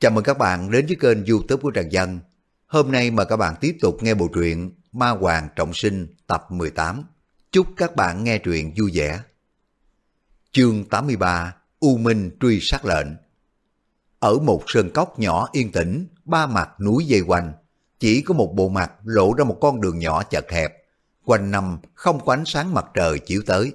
Chào mừng các bạn đến với kênh youtube của Trần Dân. Hôm nay mời các bạn tiếp tục nghe bộ truyện Ma Hoàng Trọng Sinh tập 18. Chúc các bạn nghe truyện vui vẻ. Chương 83 U Minh truy sát lệnh Ở một sơn cốc nhỏ yên tĩnh, ba mặt núi dây quanh, chỉ có một bộ mặt lộ ra một con đường nhỏ chật hẹp, quanh năm không có ánh sáng mặt trời chiếu tới.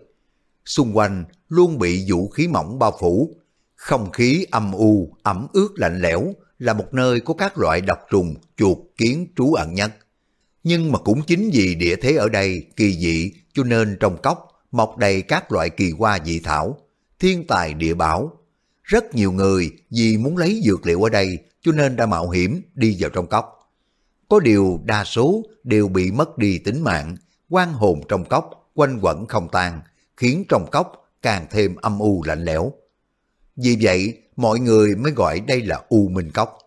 Xung quanh luôn bị vũ khí mỏng bao phủ, không khí âm u, ẩm ướt lạnh lẽo là một nơi có các loại độc trùng, chuột, kiến trú ẩn nhất. Nhưng mà cũng chính vì địa thế ở đây kỳ dị cho nên trong cốc mọc đầy các loại kỳ hoa dị thảo, thiên tài địa bảo. Rất nhiều người vì muốn lấy dược liệu ở đây cho nên đã mạo hiểm đi vào trong cốc. Có điều đa số đều bị mất đi tính mạng, quan hồn trong cốc quanh quẩn không tan, khiến trong cốc càng thêm âm u lạnh lẽo. Vì vậy, mọi người mới gọi đây là U Minh Cốc.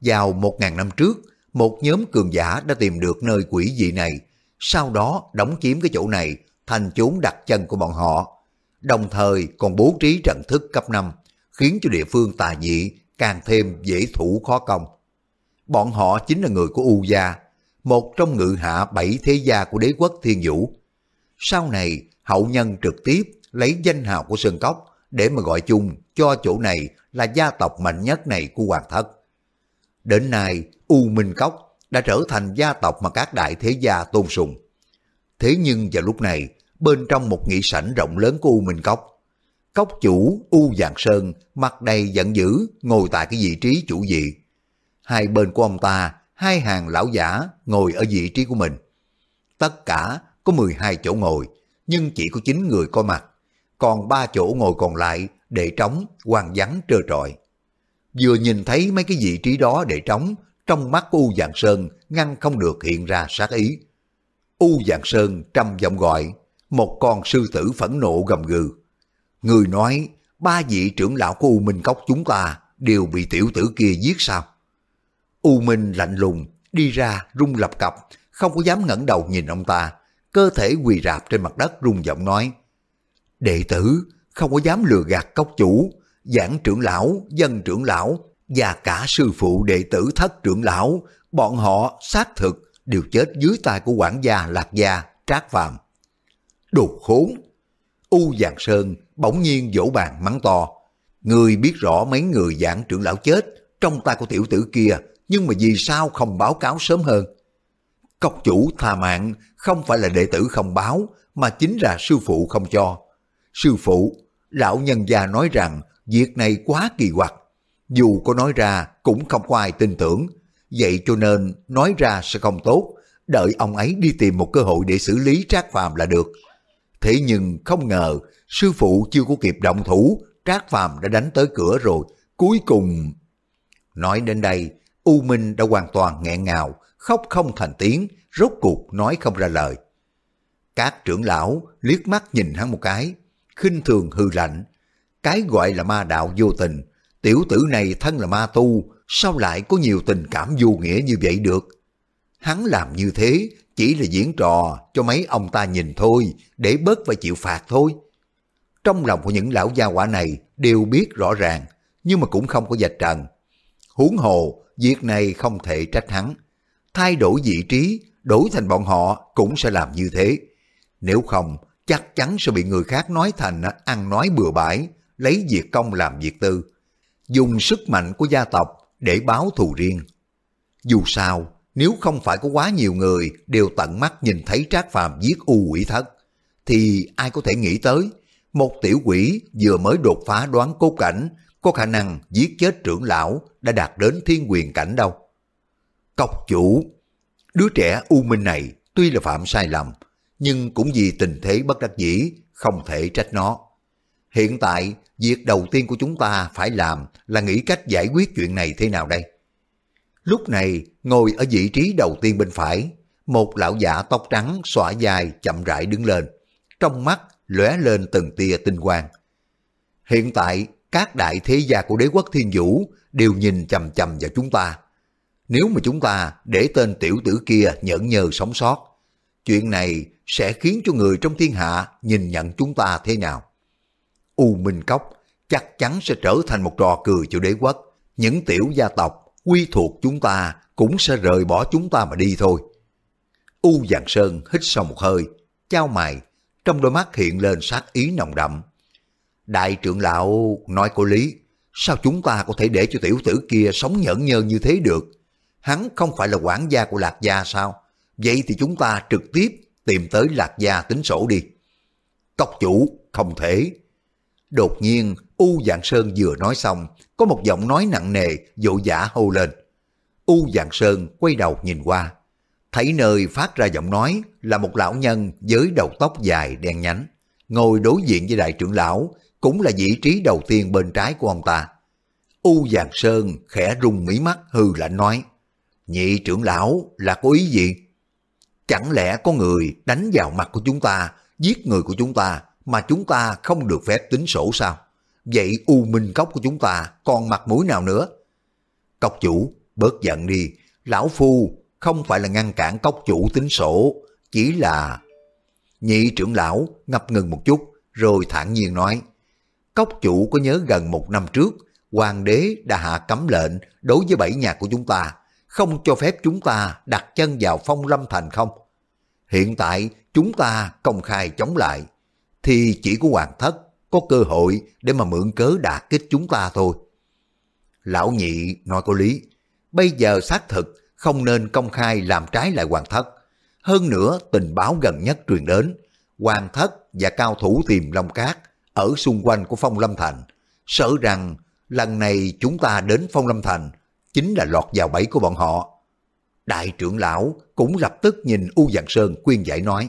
Vào một ngàn năm trước, một nhóm cường giả đã tìm được nơi quỷ dị này, sau đó đóng chiếm cái chỗ này thành chốn đặt chân của bọn họ, đồng thời còn bố trí trận thức cấp 5, khiến cho địa phương tà dị càng thêm dễ thủ khó công. Bọn họ chính là người của U Gia, một trong ngự hạ bảy thế gia của đế quốc Thiên Vũ. Sau này, hậu nhân trực tiếp lấy danh hào của Sơn Cốc để mà gọi chung cho chỗ này là gia tộc mạnh nhất này của Hoàng Thất. Đến nay, U Minh Cốc đã trở thành gia tộc mà các đại thế gia tôn sùng. Thế nhưng vào lúc này, bên trong một nghị sảnh rộng lớn của U Minh Cốc, cốc chủ U Giàng Sơn mặt đầy giận dữ ngồi tại cái vị trí chủ vị. Hai bên của ông ta, hai hàng lão giả ngồi ở vị trí của mình. Tất cả có 12 chỗ ngồi, nhưng chỉ có 9 người có mặt còn ba chỗ ngồi còn lại để trống, hoang vắng trơ trọi. Vừa nhìn thấy mấy cái vị trí đó để trống, trong mắt của U dạng Sơn ngăn không được hiện ra sát ý. U dạng Sơn trầm giọng gọi, một con sư tử phẫn nộ gầm gừ. Người nói, ba vị trưởng lão của U Minh Cốc chúng ta đều bị tiểu tử kia giết sao? U Minh lạnh lùng, đi ra rung lập cập, không có dám ngẩng đầu nhìn ông ta, cơ thể quỳ rạp trên mặt đất rung giọng nói, Đệ tử không có dám lừa gạt cốc chủ, giảng trưởng lão, dân trưởng lão và cả sư phụ đệ tử thất trưởng lão, bọn họ xác thực đều chết dưới tay của quản gia Lạc Gia, Trác Phàm. Đồ khốn! U Giàng Sơn bỗng nhiên vỗ bàn mắng to. Người biết rõ mấy người giảng trưởng lão chết trong tay của tiểu tử kia, nhưng mà vì sao không báo cáo sớm hơn? Cốc chủ tha mạng không phải là đệ tử không báo, mà chính là sư phụ không cho. Sư phụ, lão nhân gia nói rằng việc này quá kỳ quặc. Dù có nói ra cũng không có ai tin tưởng. Vậy cho nên nói ra sẽ không tốt. Đợi ông ấy đi tìm một cơ hội để xử lý Trác Phàm là được. Thế nhưng không ngờ sư phụ chưa có kịp động thủ. Trác Phàm đã đánh tới cửa rồi. Cuối cùng... Nói đến đây, U Minh đã hoàn toàn nghẹn ngào, khóc không thành tiếng, rốt cuộc nói không ra lời. Các trưởng lão liếc mắt nhìn hắn một cái, khinh thường hư lạnh. Cái gọi là ma đạo vô tình, tiểu tử này thân là ma tu, sao lại có nhiều tình cảm vô nghĩa như vậy được? Hắn làm như thế chỉ là diễn trò cho mấy ông ta nhìn thôi, để bớt phải chịu phạt thôi. Trong lòng của những lão gia quả này đều biết rõ ràng, nhưng mà cũng không có dạch trần. Huống hồ, việc này không thể trách hắn. Thay đổi vị trí, đổi thành bọn họ cũng sẽ làm như thế. Nếu không, chắc chắn sẽ bị người khác nói thành à, ăn nói bừa bãi, lấy việc công làm việc tư, dùng sức mạnh của gia tộc để báo thù riêng. Dù sao, nếu không phải có quá nhiều người đều tận mắt nhìn thấy Trác Phàm giết u quỷ thất, thì ai có thể nghĩ tới một tiểu quỷ vừa mới đột phá đoán cố cảnh có khả năng giết chết trưởng lão đã đạt đến thiên quyền cảnh đâu. Cọc chủ, đứa trẻ u minh này tuy là phạm sai lầm, nhưng cũng vì tình thế bất đắc dĩ, không thể trách nó. Hiện tại, việc đầu tiên của chúng ta phải làm là nghĩ cách giải quyết chuyện này thế nào đây? Lúc này, ngồi ở vị trí đầu tiên bên phải, một lão giả tóc trắng xõa dài chậm rãi đứng lên, trong mắt lóe lên từng tia tinh quang. Hiện tại, các đại thế gia của đế quốc thiên vũ đều nhìn chầm chầm vào chúng ta. Nếu mà chúng ta để tên tiểu tử kia nhẫn nhờ sống sót, chuyện này sẽ khiến cho người trong thiên hạ nhìn nhận chúng ta thế nào. U Minh Cốc chắc chắn sẽ trở thành một trò cười cho đế quốc, những tiểu gia tộc quy thuộc chúng ta cũng sẽ rời bỏ chúng ta mà đi thôi. U Giàng Sơn hít sâu một hơi, trao mày, trong đôi mắt hiện lên sát ý nồng đậm. Đại trưởng lão nói có lý, sao chúng ta có thể để cho tiểu tử kia sống nhẫn nhơ như thế được? Hắn không phải là quản gia của Lạc Gia sao? Vậy thì chúng ta trực tiếp tìm tới Lạc Gia tính sổ đi. Cốc chủ, không thể. Đột nhiên, U Dạng Sơn vừa nói xong, có một giọng nói nặng nề, dỗ dã hô lên. U Dạng Sơn quay đầu nhìn qua, thấy nơi phát ra giọng nói là một lão nhân với đầu tóc dài đen nhánh, ngồi đối diện với đại trưởng lão, cũng là vị trí đầu tiên bên trái của ông ta. U Giàng Sơn khẽ rung mí mắt hư lạnh nói, nhị trưởng lão là có ý gì? Chẳng lẽ có người đánh vào mặt của chúng ta, giết người của chúng ta mà chúng ta không được phép tính sổ sao? Vậy U Minh Cốc của chúng ta còn mặt mũi nào nữa? Cốc chủ, bớt giận đi, lão phu không phải là ngăn cản cốc chủ tính sổ, chỉ là... Nhị trưởng lão ngập ngừng một chút, rồi thản nhiên nói, cốc chủ có nhớ gần một năm trước, hoàng đế đã hạ cấm lệnh đối với bảy nhà của chúng ta, không cho phép chúng ta đặt chân vào phong lâm thành không? Hiện tại chúng ta công khai chống lại, thì chỉ có hoàng thất có cơ hội để mà mượn cớ đả kích chúng ta thôi. Lão nhị nói có lý, bây giờ xác thực không nên công khai làm trái lại hoàng thất. Hơn nữa tình báo gần nhất truyền đến, hoàng thất và cao thủ tìm Long Cát ở xung quanh của Phong Lâm Thành, sợ rằng lần này chúng ta đến Phong Lâm Thành chính là lọt vào bẫy của bọn họ. Đại trưởng lão cũng lập tức nhìn U Giàng Sơn khuyên giải nói.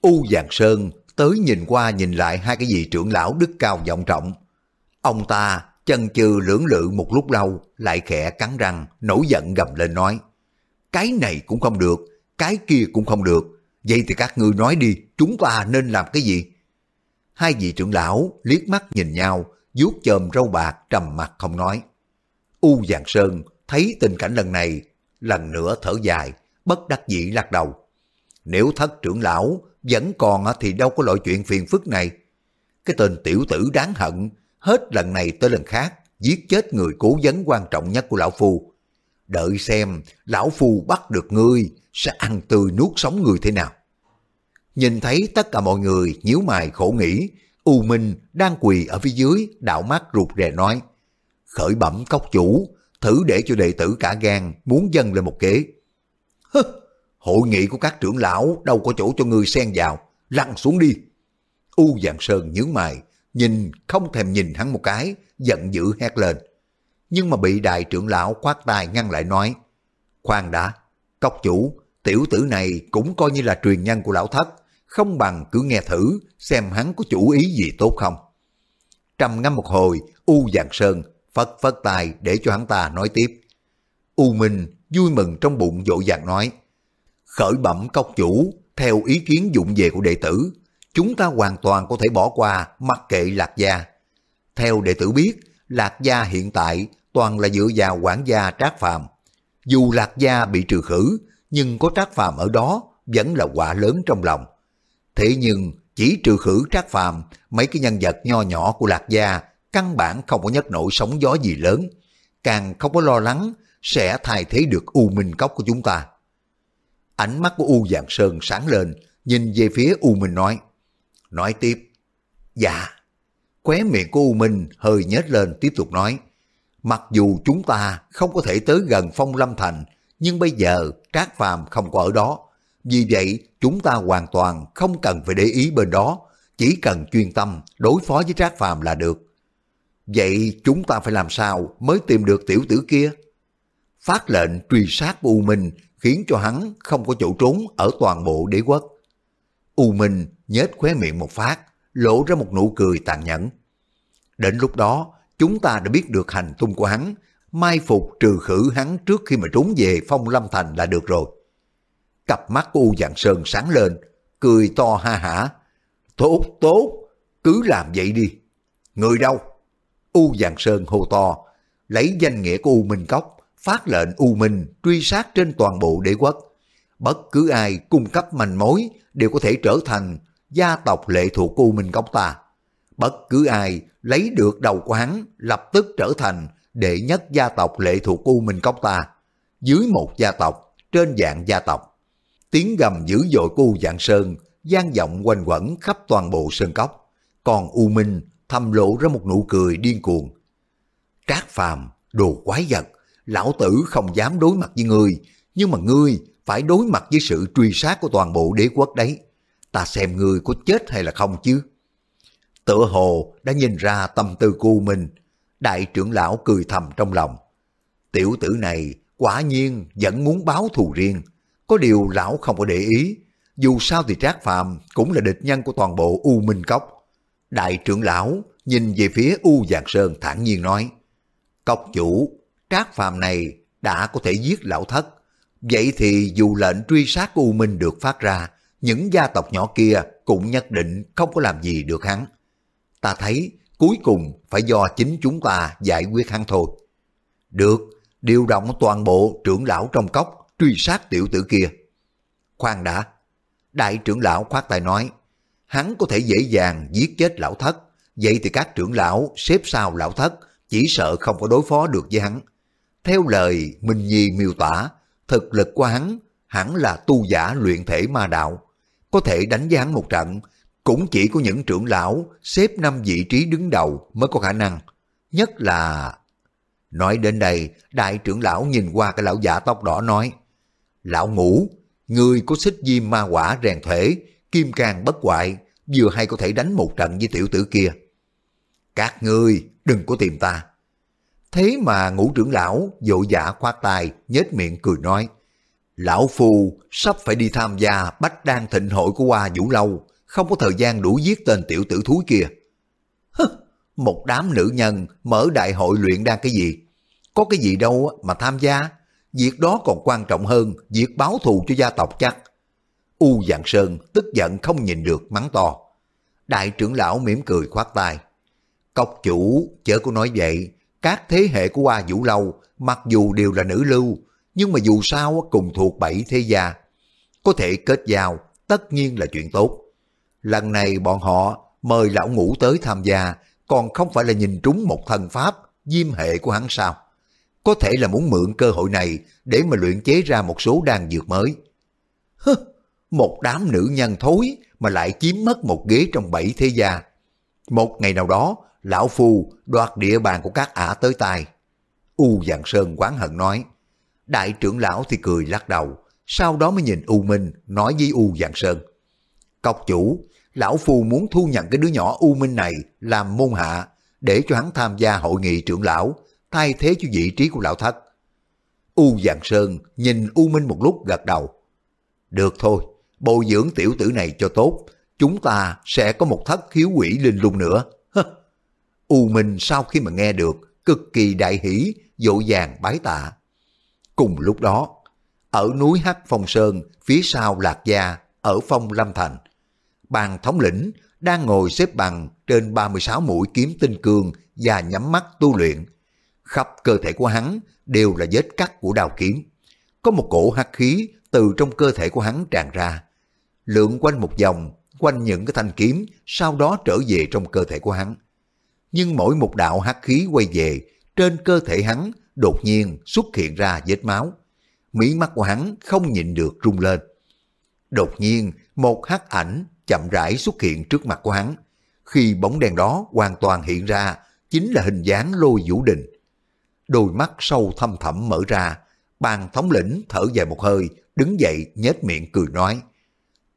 U Giàng Sơn tới nhìn qua nhìn lại hai cái vị trưởng lão đức cao vọng trọng. Ông ta chân chừ lưỡng lự một lúc lâu, lại khẽ cắn răng, nổi giận gầm lên nói. Cái này cũng không được, cái kia cũng không được. Vậy thì các ngươi nói đi, chúng ta nên làm cái gì? Hai vị trưởng lão liếc mắt nhìn nhau, vuốt chòm râu bạc trầm mặt không nói. U Giàng Sơn thấy tình cảnh lần này, lần nữa thở dài, bất đắc dĩ lắc đầu. Nếu thất trưởng lão vẫn còn thì đâu có loại chuyện phiền phức này. Cái tên tiểu tử đáng hận, hết lần này tới lần khác, giết chết người cố vấn quan trọng nhất của lão phu. Đợi xem lão phu bắt được ngươi sẽ ăn tươi nuốt sống người thế nào. Nhìn thấy tất cả mọi người nhíu mày khổ nghĩ, U Minh đang quỳ ở phía dưới, đạo mắt rụt rè nói, khởi bẩm cốc chủ, thử để cho đệ tử cả gan muốn dâng lên một kế. Hứ, hội nghị của các trưởng lão đâu có chỗ cho ngươi xen vào, lăn xuống đi. U dạng Sơn nhướng mày, nhìn không thèm nhìn hắn một cái, giận dữ hét lên. Nhưng mà bị đại trưởng lão khoát tay ngăn lại nói, khoan đã, cốc chủ, tiểu tử này cũng coi như là truyền nhân của lão thất, không bằng cứ nghe thử xem hắn có chủ ý gì tốt không. Trầm ngâm một hồi, U dạng Sơn phất phất tài để cho hắn ta nói tiếp. U Minh vui mừng trong bụng dội dàng nói, khởi bẩm cốc chủ, theo ý kiến dụng về của đệ tử, chúng ta hoàn toàn có thể bỏ qua mặc kệ Lạc Gia. Theo đệ tử biết, Lạc Gia hiện tại toàn là dựa vào quản gia Trác Phàm. Dù Lạc Gia bị trừ khử, nhưng có Trác Phàm ở đó vẫn là quả lớn trong lòng. Thế nhưng chỉ trừ khử Trác Phàm, mấy cái nhân vật nho nhỏ của Lạc Gia căn bản không có nhất nổi sóng gió gì lớn, càng không có lo lắng sẽ thay thế được U Minh Cốc của chúng ta. Ánh mắt của U dạng Sơn sáng lên, nhìn về phía U Minh nói, nói tiếp, dạ, khóe miệng của U Minh hơi nhếch lên tiếp tục nói, mặc dù chúng ta không có thể tới gần Phong Lâm Thành, nhưng bây giờ Trác Phàm không có ở đó, vì vậy chúng ta hoàn toàn không cần phải để ý bên đó, chỉ cần chuyên tâm đối phó với Trác Phàm là được. Vậy chúng ta phải làm sao mới tìm được tiểu tử kia? Phát lệnh truy sát của U Minh khiến cho hắn không có chỗ trốn ở toàn bộ đế quốc. U Minh nhếch khóe miệng một phát, lộ ra một nụ cười tàn nhẫn. Đến lúc đó, chúng ta đã biết được hành tung của hắn, mai phục trừ khử hắn trước khi mà trốn về phong lâm thành là được rồi. Cặp mắt của U Dạng Sơn sáng lên, cười to ha hả. Tốt, tốt, cứ làm vậy đi. Người đâu? U Giàng Sơn hô to, lấy danh nghĩa của U Minh Cốc, phát lệnh U Minh truy sát trên toàn bộ đế quốc. Bất cứ ai cung cấp manh mối đều có thể trở thành gia tộc lệ thuộc của U Minh Cốc ta. Bất cứ ai lấy được đầu của hắn lập tức trở thành đệ nhất gia tộc lệ thuộc U Minh Cốc ta, dưới một gia tộc, trên dạng gia tộc. Tiếng gầm dữ dội của U Dạng Sơn gian vọng quanh quẩn khắp toàn bộ sơn cốc, còn U Minh thầm lộ ra một nụ cười điên cuồng. Trác Phàm, đồ quái vật, lão tử không dám đối mặt với ngươi, nhưng mà ngươi phải đối mặt với sự truy sát của toàn bộ đế quốc đấy. Ta xem ngươi có chết hay là không chứ? Tựa hồ đã nhìn ra tâm tư của mình, đại trưởng lão cười thầm trong lòng. Tiểu tử này quả nhiên vẫn muốn báo thù riêng, có điều lão không có để ý, dù sao thì Trác Phạm cũng là địch nhân của toàn bộ U Minh Cốc. Đại trưởng lão nhìn về phía U Giàng Sơn thản nhiên nói, Cốc chủ, Trác Phàm này đã có thể giết lão thất, vậy thì dù lệnh truy sát của U Minh được phát ra, những gia tộc nhỏ kia cũng nhất định không có làm gì được hắn. Ta thấy cuối cùng phải do chính chúng ta giải quyết hắn thôi. Được, điều động toàn bộ trưởng lão trong cốc truy sát tiểu tử kia. Khoan đã, đại trưởng lão khoát tay nói, hắn có thể dễ dàng giết chết lão thất, vậy thì các trưởng lão xếp sau lão thất chỉ sợ không có đối phó được với hắn. Theo lời Minh Nhi miêu tả, thực lực của hắn hẳn là tu giả luyện thể ma đạo, có thể đánh với hắn một trận, cũng chỉ có những trưởng lão xếp năm vị trí đứng đầu mới có khả năng. Nhất là... Nói đến đây, đại trưởng lão nhìn qua cái lão giả tóc đỏ nói, Lão ngủ, người có xích diêm ma quả rèn thể, kim càng bất hoại, vừa hay có thể đánh một trận với tiểu tử kia. Các ngươi đừng có tìm ta. Thế mà ngũ trưởng lão vội vã khoát tay, nhếch miệng cười nói, Lão Phu sắp phải đi tham gia bách đan thịnh hội của Hoa Vũ Lâu, không có thời gian đủ giết tên tiểu tử thúi kia. Hứ, một đám nữ nhân mở đại hội luyện đan cái gì? Có cái gì đâu mà tham gia? Việc đó còn quan trọng hơn việc báo thù cho gia tộc chắc. U Dạng Sơn tức giận không nhìn được mắng to. Đại trưởng lão mỉm cười khoát tay. Cốc chủ chớ có nói vậy, các thế hệ của Hoa Vũ Lâu mặc dù đều là nữ lưu, nhưng mà dù sao cùng thuộc bảy thế gia. Có thể kết giao, tất nhiên là chuyện tốt. Lần này bọn họ mời lão ngũ tới tham gia, còn không phải là nhìn trúng một thần pháp, diêm hệ của hắn sao? Có thể là muốn mượn cơ hội này để mà luyện chế ra một số đan dược mới. Hứ, một đám nữ nhân thối mà lại chiếm mất một ghế trong bảy thế gia. Một ngày nào đó, lão phu đoạt địa bàn của các ả tới tay. U dạng Sơn quán hận nói. Đại trưởng lão thì cười lắc đầu, sau đó mới nhìn U Minh nói với U dạng Sơn. Cọc chủ, lão phu muốn thu nhận cái đứa nhỏ U Minh này làm môn hạ để cho hắn tham gia hội nghị trưởng lão, thay thế cho vị trí của lão thất. U dạng Sơn nhìn U Minh một lúc gật đầu. Được thôi, bồi dưỡng tiểu tử này cho tốt, chúng ta sẽ có một thất khiếu quỷ linh lung nữa. U Minh sau khi mà nghe được, cực kỳ đại hỷ, dỗ dàng bái tạ. Cùng lúc đó, ở núi Hắc Phong Sơn, phía sau Lạc Gia, ở Phong Lâm Thành, bàn thống lĩnh đang ngồi xếp bằng trên 36 mũi kiếm tinh cương và nhắm mắt tu luyện. Khắp cơ thể của hắn đều là vết cắt của đào kiếm. Có một cổ hắc khí từ trong cơ thể của hắn tràn ra. Lượn quanh một vòng, quanh những cái thanh kiếm, sau đó trở về trong cơ thể của hắn. Nhưng mỗi một đạo hắc khí quay về, trên cơ thể hắn đột nhiên xuất hiện ra vết máu. Mí mắt của hắn không nhịn được rung lên. Đột nhiên, một hắc ảnh chậm rãi xuất hiện trước mặt của hắn. Khi bóng đèn đó hoàn toàn hiện ra, chính là hình dáng lôi vũ đình. Đôi mắt sâu thâm thẳm mở ra, bàn thống lĩnh thở dài một hơi, đứng dậy nhếch miệng cười nói.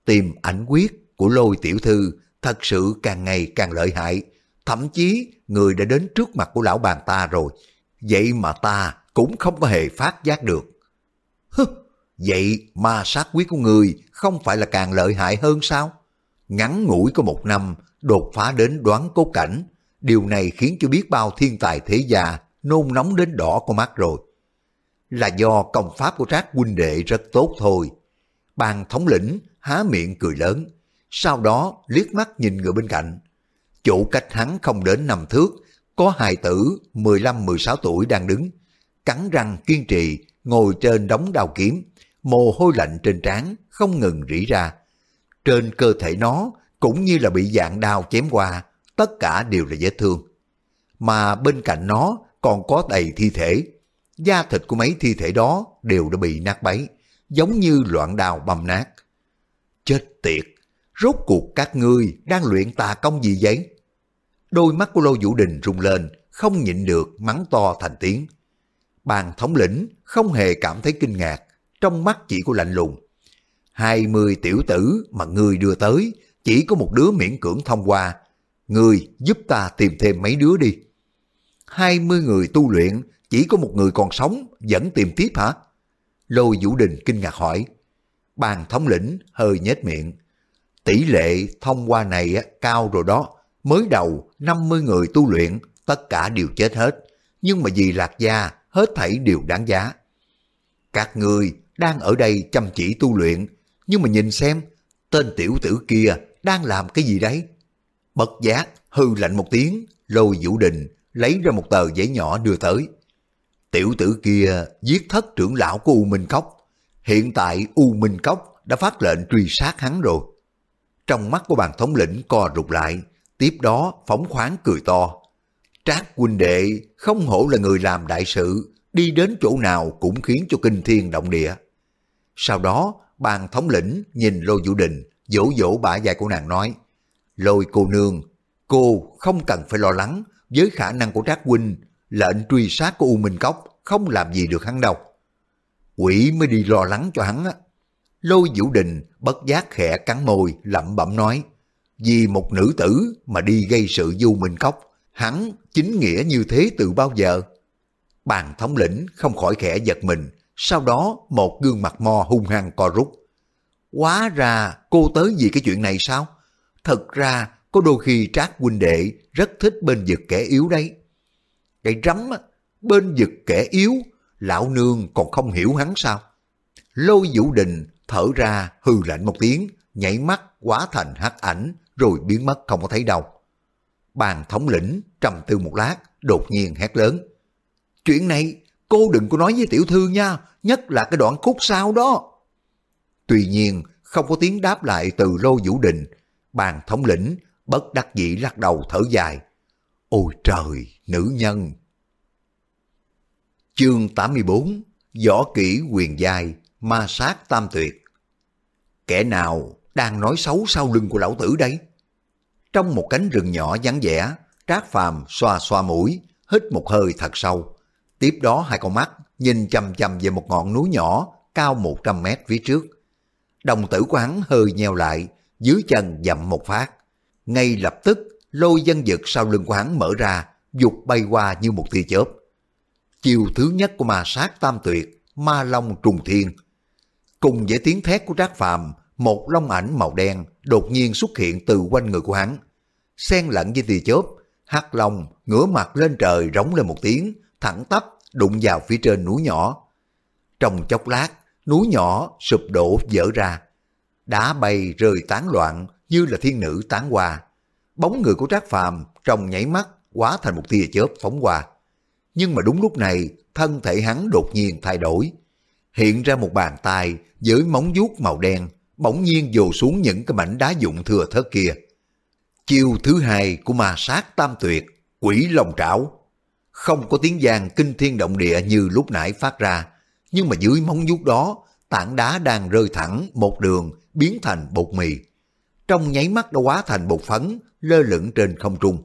Tìm ảnh quyết của lôi tiểu thư thật sự càng ngày càng lợi hại, thậm chí người đã đến trước mặt của lão bàn ta rồi, vậy mà ta cũng không có hề phát giác được. Hứ, vậy ma sát quyết của người không phải là càng lợi hại hơn sao? Ngắn ngủi có một năm, đột phá đến đoán cốt cảnh, điều này khiến cho biết bao thiên tài thế gia nôn nóng đến đỏ con mắt rồi. Là do công pháp của trác huynh đệ rất tốt thôi. Bàn thống lĩnh há miệng cười lớn, sau đó liếc mắt nhìn người bên cạnh. Chủ cách hắn không đến năm thước, có hài tử 15-16 tuổi đang đứng, cắn răng kiên trì, ngồi trên đống đào kiếm, mồ hôi lạnh trên trán không ngừng rỉ ra. Trên cơ thể nó cũng như là bị dạng đao chém qua, tất cả đều là vết thương. Mà bên cạnh nó còn có đầy thi thể. Da thịt của mấy thi thể đó đều đã bị nát bấy, giống như loạn đào bầm nát. Tiệt, rốt cuộc các ngươi đang luyện tà công gì vậy? Đôi mắt của Lô Vũ Đình rung lên, không nhịn được mắng to thành tiếng. Bàn thống lĩnh không hề cảm thấy kinh ngạc, trong mắt chỉ có lạnh lùng. Hai mươi tiểu tử mà ngươi đưa tới, chỉ có một đứa miễn cưỡng thông qua. Ngươi giúp ta tìm thêm mấy đứa đi. Hai mươi người tu luyện, chỉ có một người còn sống, vẫn tìm tiếp hả? Lôi Vũ Đình kinh ngạc hỏi. Bàn thống lĩnh hơi nhếch miệng. Tỷ lệ thông qua này cao rồi đó. Mới đầu 50 người tu luyện, tất cả đều chết hết. Nhưng mà vì lạc gia, hết thảy đều đáng giá. Các người đang ở đây chăm chỉ tu luyện, nhưng mà nhìn xem, tên tiểu tử kia đang làm cái gì đấy? Bất giác, hư lạnh một tiếng, lôi vũ đình, lấy ra một tờ giấy nhỏ đưa tới. Tiểu tử kia giết thất trưởng lão của U Minh Cốc. Hiện tại U Minh Cốc đã phát lệnh truy sát hắn rồi. Trong mắt của bàn thống lĩnh co rụt lại, tiếp đó phóng khoáng cười to. Trác huynh đệ không hổ là người làm đại sự, đi đến chỗ nào cũng khiến cho kinh thiên động địa. Sau đó, bàn thống lĩnh nhìn Lô Vũ Đình, dỗ dỗ bả vai của nàng nói, Lôi cô nương, cô không cần phải lo lắng với khả năng của Trác huynh, lệnh truy sát của U Minh Cốc không làm gì được hắn đâu. Quỷ mới đi lo lắng cho hắn á. Lôi Vũ Đình bất giác khẽ cắn môi, lẩm bẩm nói, vì một nữ tử mà đi gây sự du minh cốc, hắn chính nghĩa như thế từ bao giờ? Bàn thống lĩnh không khỏi khẽ giật mình, sau đó một gương mặt mo hung hăng co rút. Quá ra cô tới vì cái chuyện này sao? Thật ra có đôi khi trác huynh đệ rất thích bên vực kẻ yếu đấy. Cái rắm á, bên vực kẻ yếu, lão nương còn không hiểu hắn sao? Lôi Vũ Đình thở ra hư lạnh một tiếng, nhảy mắt quá thành hắc ảnh rồi biến mất không có thấy đâu. Bàn thống lĩnh trầm tư một lát, đột nhiên hét lớn. Chuyện này cô đừng có nói với tiểu thư nha, nhất là cái đoạn khúc sau đó. Tuy nhiên không có tiếng đáp lại từ Lô Vũ Đình, bàn thống lĩnh bất đắc dĩ lắc đầu thở dài. Ôi trời, nữ nhân! Chương 84 Võ kỹ quyền giai, ma sát tam tuyệt Kẻ nào đang nói xấu sau lưng của lão tử đấy Trong một cánh rừng nhỏ vắng vẻ, Trác Phàm xoa xoa mũi, hít một hơi thật sâu. Tiếp đó hai con mắt nhìn chầm chầm về một ngọn núi nhỏ cao 100 mét phía trước. Đồng tử của hắn hơi nheo lại, dưới chân dậm một phát. Ngay lập tức, lôi dân dực sau lưng của hắn mở ra, dục bay qua như một tia chớp. Chiều thứ nhất của ma sát tam tuyệt, ma long trùng thiên. Cùng với tiếng thét của Trác Phàm một long ảnh màu đen đột nhiên xuất hiện từ quanh người của hắn. Xen lẫn với tia chớp, hắc long ngửa mặt lên trời rống lên một tiếng, thẳng tắp đụng vào phía trên núi nhỏ. Trong chốc lát, núi nhỏ sụp đổ vỡ ra. Đá bay rơi tán loạn như là thiên nữ tán hoa. Bóng người của Trác Phàm trong nháy mắt hóa thành một tia chớp phóng qua. Nhưng mà đúng lúc này, thân thể hắn đột nhiên thay đổi. Hiện ra một bàn tay với móng vuốt màu đen bỗng nhiên dồ xuống những cái mảnh đá dụng thừa thớt kia. Chiêu thứ hai của ma sát tam tuyệt, quỷ lòng trảo. Không có tiếng giang kinh thiên động địa như lúc nãy phát ra, nhưng mà dưới móng vuốt đó, tảng đá đang rơi thẳng một đường biến thành bột mì. Trong nháy mắt đã hóa thành bột phấn, lơ lửng trên không trung.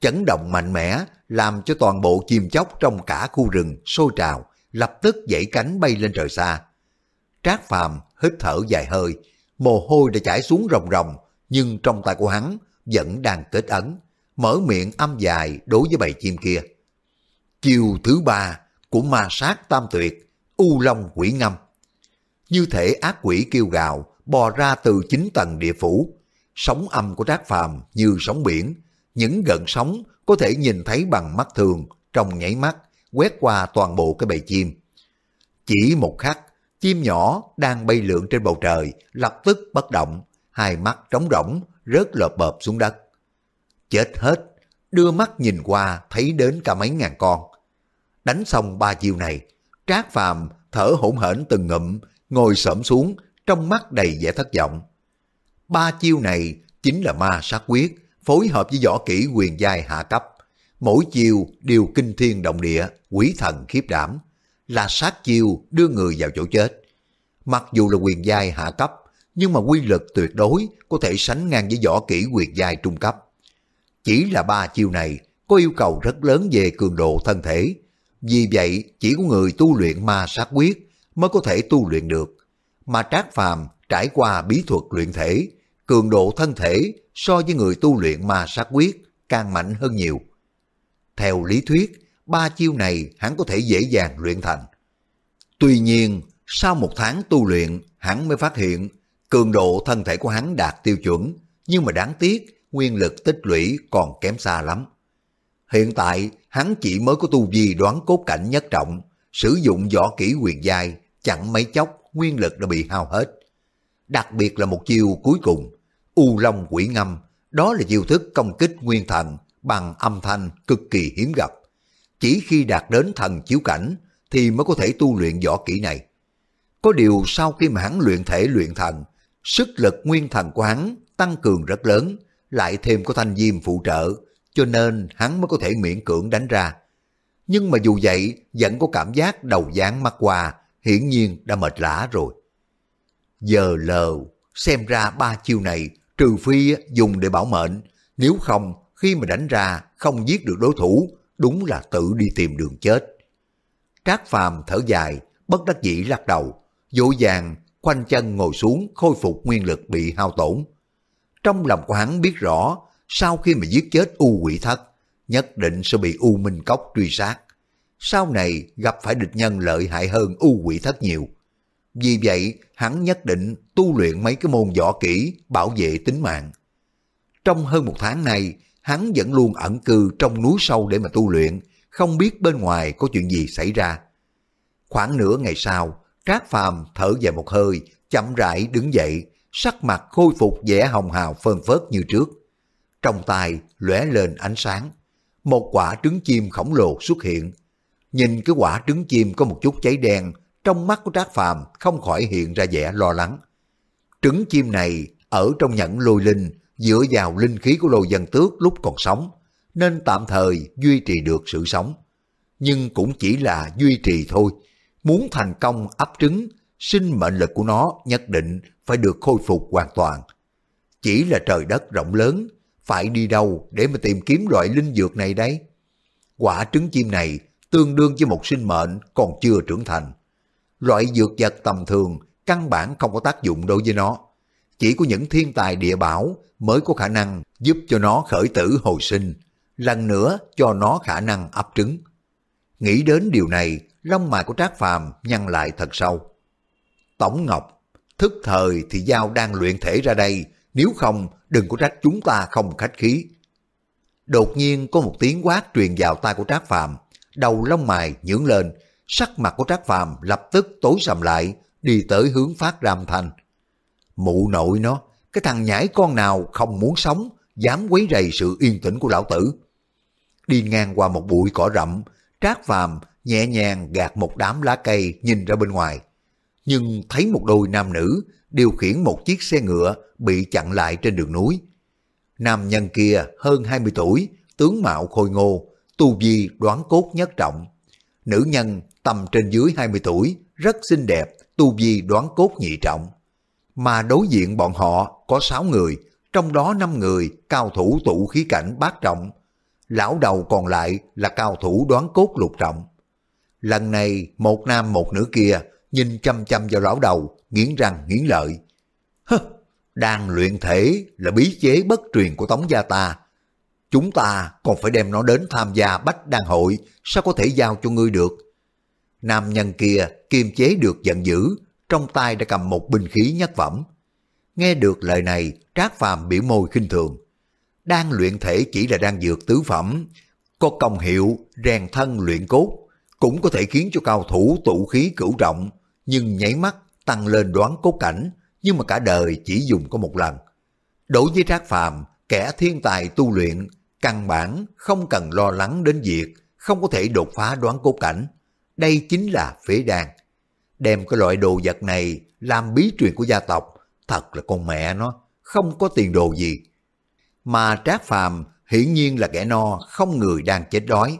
Chấn động mạnh mẽ làm cho toàn bộ chim chóc trong cả khu rừng sôi trào, lập tức dãy cánh bay lên trời xa. Trác Phàm hít thở dài hơi, mồ hôi đã chảy xuống ròng ròng, nhưng trong tay của hắn vẫn đang kết ấn, mở miệng âm dài đối với bầy chim kia. Chiều thứ ba của ma sát tam tuyệt, U Long quỷ ngâm. Như thể ác quỷ kêu gào, bò ra từ chính tầng địa phủ. Sóng âm của Trác Phàm như sóng biển, những gợn sóng có thể nhìn thấy bằng mắt thường trong nháy mắt quét qua toàn bộ cái bầy chim. Chỉ một khắc, Chim nhỏ đang bay lượn trên bầu trời, lập tức bất động, hai mắt trống rỗng, rớt lợp bợp xuống đất. Chết hết, đưa mắt nhìn qua thấy đến cả mấy ngàn con. Đánh xong ba chiêu này, Trác Phàm thở hổn hển từng ngụm, ngồi xổm xuống, trong mắt đầy vẻ thất vọng. Ba chiêu này chính là ma sát quyết, phối hợp với võ kỹ quyền giai hạ cấp. mỗi chiều đều kinh thiên động địa, quỷ thần khiếp đảm, là sát chiêu đưa người vào chỗ chết. Mặc dù là quyền giai hạ cấp, nhưng mà quy lực tuyệt đối có thể sánh ngang với võ kỹ quyền giai trung cấp. Chỉ là ba chiêu này có yêu cầu rất lớn về cường độ thân thể, vì vậy chỉ có người tu luyện ma sát quyết mới có thể tu luyện được. Mà Trác Phàm trải qua bí thuật luyện thể, cường độ thân thể so với người tu luyện ma sát quyết càng mạnh hơn nhiều. Theo lý thuyết, ba chiêu này hắn có thể dễ dàng luyện thành. Tuy nhiên, sau một tháng tu luyện, hắn mới phát hiện cường độ thân thể của hắn đạt tiêu chuẩn, nhưng mà đáng tiếc, nguyên lực tích lũy còn kém xa lắm. Hiện tại, hắn chỉ mới có tu vi đoán cốt cảnh nhất trọng, sử dụng võ kỹ quyền giai, chẳng mấy chốc nguyên lực đã bị hao hết. Đặc biệt là một chiêu cuối cùng, U Long Quỷ Ngâm, đó là chiêu thức công kích nguyên thần bằng âm thanh cực kỳ hiếm gặp. Chỉ khi đạt đến thần chiếu cảnh thì mới có thể tu luyện võ kỹ này. Có điều sau khi mà hắn luyện thể luyện thần, sức lực nguyên thần của hắn tăng cường rất lớn, lại thêm có thanh diêm phụ trợ, cho nên hắn mới có thể miễn cưỡng đánh ra. Nhưng mà dù vậy, vẫn có cảm giác đầu dáng mắt qua, hiển nhiên đã mệt lã rồi. Giờ lờ, xem ra ba chiêu này trừ phi dùng để bảo mệnh, nếu không khi mà đánh ra không giết được đối thủ, đúng là tự đi tìm đường chết. Trác Phàm thở dài, bất đắc dĩ lắc đầu, dỗ dàng khoanh chân ngồi xuống khôi phục nguyên lực bị hao tổn. Trong lòng của hắn biết rõ, sau khi mà giết chết U quỷ thất, nhất định sẽ bị U Minh Cốc truy sát. Sau này gặp phải địch nhân lợi hại hơn U quỷ thất nhiều. Vì vậy, hắn nhất định tu luyện mấy cái môn võ kỹ bảo vệ tính mạng. Trong hơn một tháng này, hắn vẫn luôn ẩn cư trong núi sâu để mà tu luyện, không biết bên ngoài có chuyện gì xảy ra. Khoảng nửa ngày sau, Trác Phàm thở dài một hơi, chậm rãi đứng dậy, sắc mặt khôi phục vẻ hồng hào phơn phớt như trước. Trong tay lóe lên ánh sáng, một quả trứng chim khổng lồ xuất hiện. Nhìn cái quả trứng chim có một chút cháy đen, trong mắt của Trác Phàm không khỏi hiện ra vẻ lo lắng. Trứng chim này ở trong nhẫn lôi linh dựa vào linh khí của lôi dân tước lúc còn sống, nên tạm thời duy trì được sự sống. Nhưng cũng chỉ là duy trì thôi. Muốn thành công ấp trứng, sinh mệnh lực của nó nhất định phải được khôi phục hoàn toàn. Chỉ là trời đất rộng lớn, phải đi đâu để mà tìm kiếm loại linh dược này đấy? Quả trứng chim này tương đương với một sinh mệnh còn chưa trưởng thành. Loại dược vật tầm thường căn bản không có tác dụng đối với nó. Chỉ có những thiên tài địa bảo mới có khả năng giúp cho nó khởi tử hồi sinh, lần nữa cho nó khả năng ấp trứng. Nghĩ đến điều này, lông mày của Trác Phàm nhăn lại thật sâu. Tổng Ngọc, thức thời thì Giao đang luyện thể ra đây, nếu không đừng có trách chúng ta không khách khí. Đột nhiên có một tiếng quát truyền vào tai của Trác Phàm, đầu lông mày nhướng lên, sắc mặt của Trác Phàm lập tức tối sầm lại, đi tới hướng phát ram thành Mụ nội nó, cái thằng nhãi con nào không muốn sống, dám quấy rầy sự yên tĩnh của lão tử. Đi ngang qua một bụi cỏ rậm, Trác Phàm nhẹ nhàng gạt một đám lá cây nhìn ra bên ngoài. Nhưng thấy một đôi nam nữ điều khiển một chiếc xe ngựa bị chặn lại trên đường núi. Nam nhân kia hơn 20 tuổi, tướng mạo khôi ngô, tu vi đoán cốt nhất trọng. Nữ nhân tầm trên dưới 20 tuổi, rất xinh đẹp, tu vi đoán cốt nhị trọng mà đối diện bọn họ có 6 người, trong đó 5 người cao thủ tụ khí cảnh bát trọng, lão đầu còn lại là cao thủ đoán cốt lục trọng. Lần này một nam một nữ kia nhìn chăm chăm vào lão đầu, nghiến răng nghiến lợi. Hơ, đang luyện thể là bí chế bất truyền của Tống gia ta. Chúng ta còn phải đem nó đến tham gia bách đan hội, sao có thể giao cho ngươi được? Nam nhân kia kiềm chế được giận dữ, trong tay đã cầm một binh khí nhất phẩm. Nghe được lời này, Trác Phàm biểu môi khinh thường. Đang luyện thể chỉ là đang dược tứ phẩm, có công hiệu rèn thân luyện cốt, cũng có thể khiến cho cao thủ tụ khí cửu trọng, nhưng nháy mắt tăng lên đoán cốt cảnh, nhưng mà cả đời chỉ dùng có một lần. Đối với Trác Phàm, kẻ thiên tài tu luyện, căn bản không cần lo lắng đến việc không có thể đột phá đoán cốt cảnh. Đây chính là phế đan đem cái loại đồ vật này làm bí truyền của gia tộc, thật là con mẹ nó, không có tiền đồ gì. Mà Trác Phàm hiển nhiên là kẻ no, không người đang chết đói.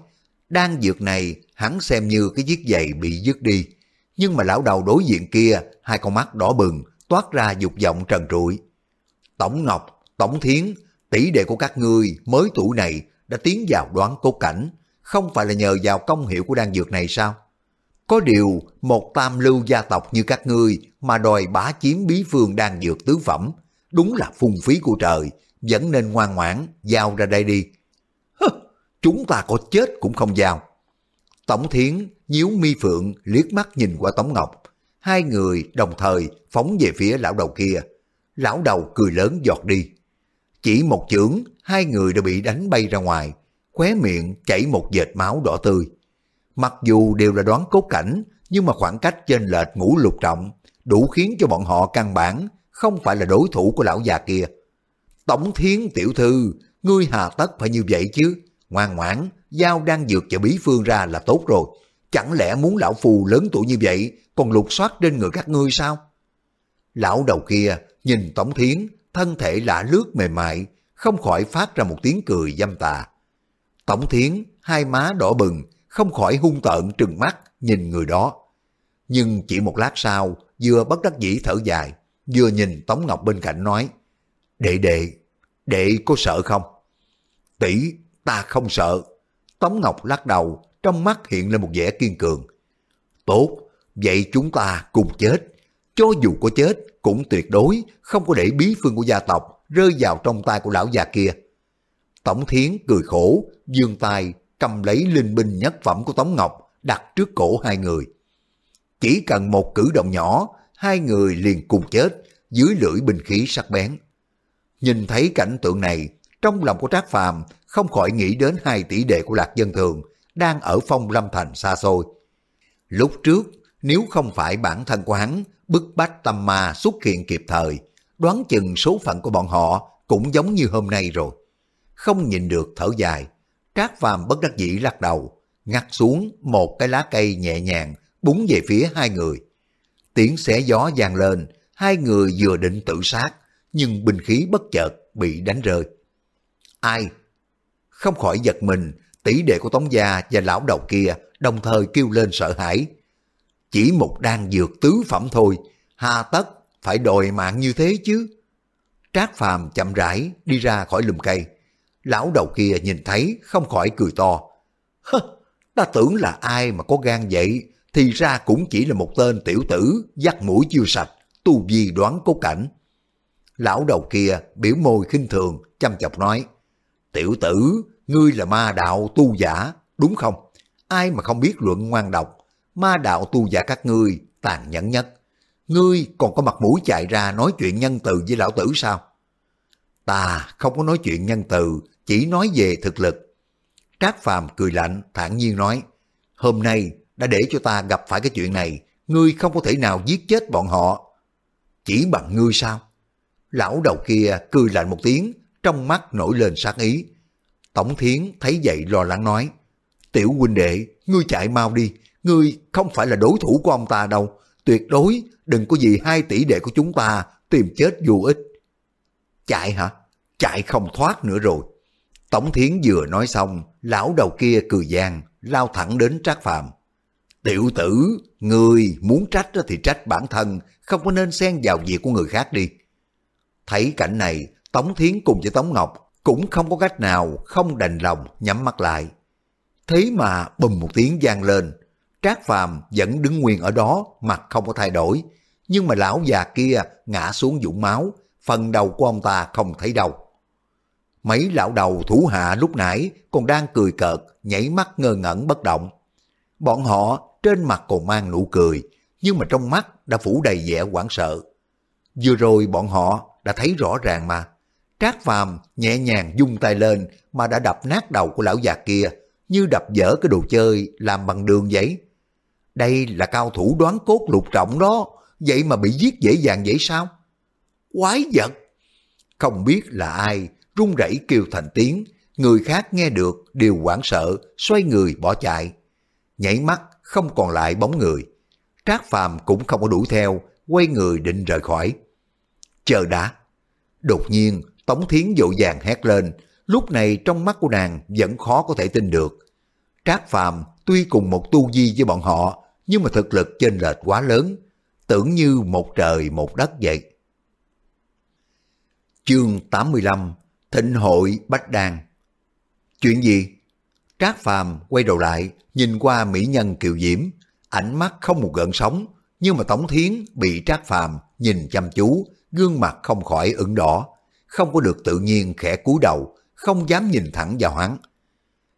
Đan dược này hắn xem như cái chiếc giày bị dứt đi. Nhưng mà lão đầu đối diện kia, hai con mắt đỏ bừng, toát ra dục vọng trần trụi. Tổng Ngọc, Tổng Thiến, tỷ đệ của các ngươi mới tuổi này đã tiến vào đoán cốt cảnh, không phải là nhờ vào công hiệu của đan dược này sao? Có điều, một tam lưu gia tộc như các ngươi mà đòi bá chiếm bí phương đan dược tứ phẩm, đúng là phung phí của trời, vẫn nên ngoan ngoãn, giao ra đây đi. Hơ, chúng ta có chết cũng không giao. Tổng Thiến nhíu mi phượng liếc mắt nhìn qua Tống Ngọc. Hai người đồng thời phóng về phía lão đầu kia. Lão đầu cười lớn giọt đi. Chỉ một chưởng, hai người đã bị đánh bay ra ngoài, khóe miệng chảy một vệt máu đỏ tươi. Mặc dù đều là đoán cốt cảnh, nhưng mà khoảng cách trên lệch ngũ lục trọng, đủ khiến cho bọn họ căn bản không phải là đối thủ của lão già kia. Tổng thiến tiểu thư, ngươi hà tất phải như vậy chứ, ngoan ngoãn, giao đang dược cho bí phương ra là tốt rồi. Chẳng lẽ muốn lão phù lớn tuổi như vậy còn lục soát trên người các ngươi sao? Lão đầu kia nhìn Tổng Thiến, thân thể lạ lướt mềm mại, không khỏi phát ra một tiếng cười dâm tà. Tổng Thiến, hai má đỏ bừng, không khỏi hung tợn trừng mắt nhìn người đó. Nhưng chỉ một lát sau, vừa bất đắc dĩ thở dài, vừa nhìn Tống Ngọc bên cạnh nói, Đệ đệ, đệ có sợ không? Tỷ, ta không sợ. Tống Ngọc lắc đầu, trong mắt hiện lên một vẻ kiên cường. Tốt, vậy chúng ta cùng chết. Cho dù có chết, cũng tuyệt đối không có để bí phương của gia tộc rơi vào trong tay của lão già kia. Tổng Thiến cười khổ, dương tay cầm lấy linh binh nhất phẩm của Tống Ngọc đặt trước cổ hai người. Chỉ cần một cử động nhỏ, hai người liền cùng chết dưới lưỡi binh khí sắc bén. Nhìn thấy cảnh tượng này, trong lòng của Trác Phàm không khỏi nghĩ đến hai tỷ đệ của Lạc Dân Thường đang ở phong lâm thành xa xôi. Lúc trước, nếu không phải bản thân của hắn bức bách tâm ma xuất hiện kịp thời, đoán chừng số phận của bọn họ cũng giống như hôm nay rồi. Không nhìn được thở dài, Trác Phàm bất đắc dĩ lắc đầu, ngắt xuống một cái lá cây nhẹ nhàng búng về phía hai người. Tiếng xé gió vang lên, hai người vừa định tự sát, nhưng bình khí bất chợt bị đánh rơi. Ai? Không khỏi giật mình, tỷ đệ của Tống Gia và lão đầu kia đồng thời kêu lên sợ hãi. Chỉ một đan dược tứ phẩm thôi, hà tất phải đòi mạng như thế chứ. Trác Phàm chậm rãi đi ra khỏi lùm cây. Lão đầu kia nhìn thấy không khỏi cười to. Hơ, ta tưởng là ai mà có gan vậy, thì ra cũng chỉ là một tên tiểu tử dắt mũi chưa sạch, tu vi đoán cố cảnh. Lão đầu kia biểu môi khinh thường, chăm chọc nói, Tiểu tử, ngươi là ma đạo tu giả, đúng không? Ai mà không biết luận ngoan độc, ma đạo tu giả các ngươi tàn nhẫn nhất. Ngươi còn có mặt mũi chạy ra nói chuyện nhân từ với lão tử sao? Ta không có nói chuyện nhân từ, chỉ nói về thực lực. Trác Phàm cười lạnh, thản nhiên nói, hôm nay đã để cho ta gặp phải cái chuyện này, ngươi không có thể nào giết chết bọn họ. Chỉ bằng ngươi sao? Lão đầu kia cười lạnh một tiếng, trong mắt nổi lên sát ý. Tổng thiến thấy vậy lo lắng nói, tiểu huynh đệ, ngươi chạy mau đi, ngươi không phải là đối thủ của ông ta đâu, tuyệt đối đừng có gì hai tỷ đệ của chúng ta tìm chết vô ích. Chạy hả? Chạy không thoát nữa rồi. Tổng thiến vừa nói xong, lão đầu kia cười gian, lao thẳng đến Trác Phàm. Tiểu tử, người muốn trách thì trách bản thân, không có nên xen vào việc của người khác đi. Thấy cảnh này, Tống Thiến cùng với Tống Ngọc cũng không có cách nào không đành lòng nhắm mắt lại. Thế mà bùm một tiếng vang lên, Trác Phàm vẫn đứng nguyên ở đó, mặt không có thay đổi, nhưng mà lão già kia ngã xuống dũng máu, phần đầu của ông ta không thấy đâu. Mấy lão đầu thủ hạ lúc nãy còn đang cười cợt, nhảy mắt ngơ ngẩn bất động. Bọn họ trên mặt còn mang nụ cười, nhưng mà trong mắt đã phủ đầy vẻ hoảng sợ. Vừa rồi bọn họ đã thấy rõ ràng mà. Trác Phàm nhẹ nhàng dung tay lên mà đã đập nát đầu của lão già kia, như đập dở cái đồ chơi làm bằng đường giấy đây là cao thủ đoán cốt lục trọng đó, vậy mà bị giết dễ dàng vậy sao? Quái vật! Không biết là ai, run rẩy kêu thành tiếng, người khác nghe được đều hoảng sợ, xoay người bỏ chạy. Nhảy mắt không còn lại bóng người. Trác Phàm cũng không có đuổi theo, quay người định rời khỏi. Chờ đã. Đột nhiên, Tống Thiến dội vàng hét lên, lúc này trong mắt của nàng vẫn khó có thể tin được. Trác Phàm tuy cùng một tu di với bọn họ, nhưng mà thực lực chênh lệch quá lớn, tưởng như một trời một đất vậy. Chương 85 Thịnh hội Bách Đan Chuyện gì? Trác Phàm quay đầu lại, nhìn qua mỹ nhân kiều diễm, ánh mắt không một gợn sóng, nhưng mà Tống Thiến bị Trác Phàm nhìn chăm chú, gương mặt không khỏi ửng đỏ, không có được tự nhiên khẽ cúi đầu, không dám nhìn thẳng vào hắn.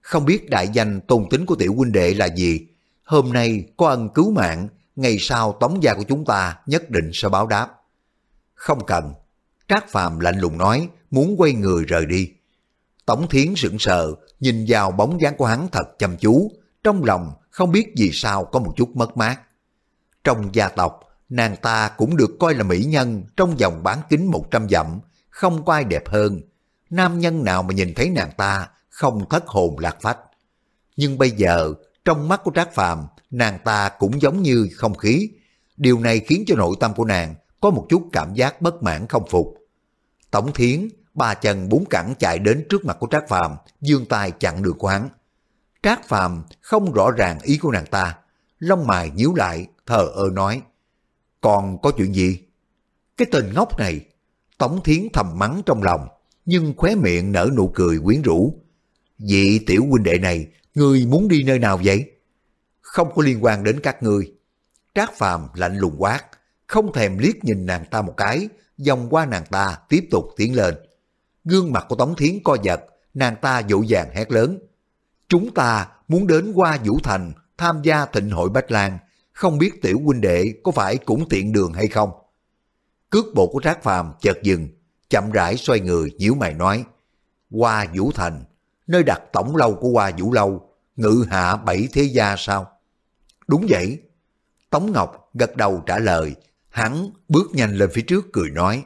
Không biết đại danh tôn tính của tiểu huynh đệ là gì, hôm nay có ân cứu mạng, ngày sau tống gia của chúng ta nhất định sẽ báo đáp. Không cần, Trác Phàm lạnh lùng nói, muốn quay người rời đi. Tống Thiến sững sờ, nhìn vào bóng dáng của hắn thật chăm chú, trong lòng không biết vì sao có một chút mất mát. Trong gia tộc, nàng ta cũng được coi là mỹ nhân trong vòng bán kính 100 dặm, không có ai đẹp hơn. Nam nhân nào mà nhìn thấy nàng ta không thất hồn lạc phách. Nhưng bây giờ, trong mắt của Trác Phàm, nàng ta cũng giống như không khí. Điều này khiến cho nội tâm của nàng có một chút cảm giác bất mãn không phục. Tổng thiến, ba chân bốn cẳng chạy đến trước mặt của Trác Phàm, dương tay chặn đường quán. Trác Phàm không rõ ràng ý của nàng ta, lông mày nhíu lại, thờ ơ nói. Còn có chuyện gì? Cái tên ngốc này, tổng Thiến thầm mắng trong lòng, nhưng khóe miệng nở nụ cười quyến rũ. Vị tiểu huynh đệ này, ngươi muốn đi nơi nào vậy? Không có liên quan đến các ngươi. Trác Phàm lạnh lùng quát, không thèm liếc nhìn nàng ta một cái, vòng qua nàng ta tiếp tục tiến lên. Gương mặt của Tống Thiến co giật, nàng ta dỗ dàng hét lớn. Chúng ta muốn đến qua Vũ Thành tham gia thịnh hội Bách Lan, không biết tiểu huynh đệ có phải cũng tiện đường hay không? Cước bộ của Trác Phàm chợt dừng, chậm rãi xoay người nhíu mày nói. Qua Vũ Thành, nơi đặt tổng lâu của Hoa Vũ Lâu, ngự hạ bảy thế gia sao? Đúng vậy. Tống Ngọc gật đầu trả lời, hắn bước nhanh lên phía trước cười nói.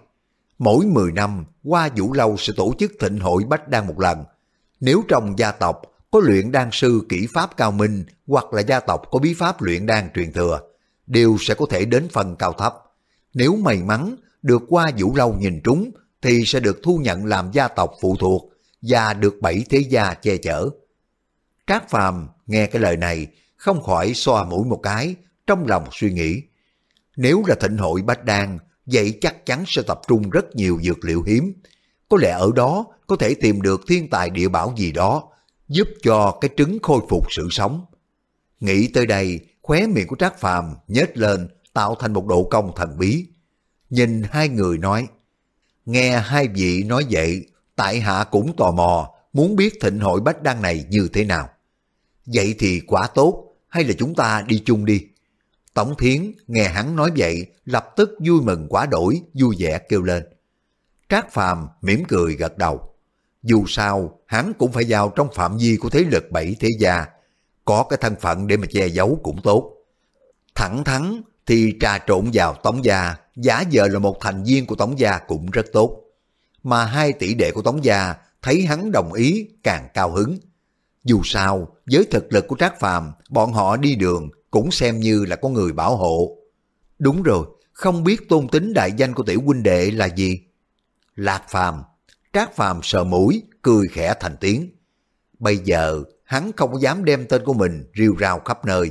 Mỗi 10 năm, Hoa Vũ Lâu sẽ tổ chức thịnh hội Bách Đan một lần. Nếu trong gia tộc có luyện đan sư kỹ pháp cao minh hoặc là gia tộc có bí pháp luyện đan truyền thừa, đều sẽ có thể đến phần cao thấp. Nếu may mắn được qua vũ lâu nhìn trúng thì sẽ được thu nhận làm gia tộc phụ thuộc và được bảy thế gia che chở. Trác Phàm nghe cái lời này không khỏi xoa mũi một cái, trong lòng suy nghĩ. Nếu là thịnh hội Bách Đan, vậy chắc chắn sẽ tập trung rất nhiều dược liệu hiếm. Có lẽ ở đó có thể tìm được thiên tài địa bảo gì đó, giúp cho cái trứng khôi phục sự sống. Nghĩ tới đây, khóe miệng của Trác Phàm nhếch lên, tạo thành một độ công thần bí. Nhìn hai người nói, nghe hai vị nói vậy, tại hạ cũng tò mò, muốn biết thịnh hội bách đăng này như thế nào. Vậy thì quá tốt, hay là chúng ta đi chung đi. Tổng Thiến nghe hắn nói vậy, lập tức vui mừng quá đổi, vui vẻ kêu lên. Trác Phàm mỉm cười gật đầu. Dù sao, hắn cũng phải vào trong phạm vi của thế lực bảy thế gia, có cái thân phận để mà che giấu cũng tốt. Thẳng thắn thì trà trộn vào tổng Gia, giả vờ là một thành viên của tổng Gia cũng rất tốt. Mà hai tỷ đệ của Tống Gia thấy hắn đồng ý càng cao hứng. Dù sao, với thực lực của Trác Phàm, bọn họ đi đường cũng xem như là có người bảo hộ. Đúng rồi, không biết tôn tính đại danh của tiểu huynh đệ là gì? Lạc Phàm Trác Phàm sờ mũi, cười khẽ thành tiếng. Bây giờ, hắn không có dám đem tên của mình rêu rao khắp nơi.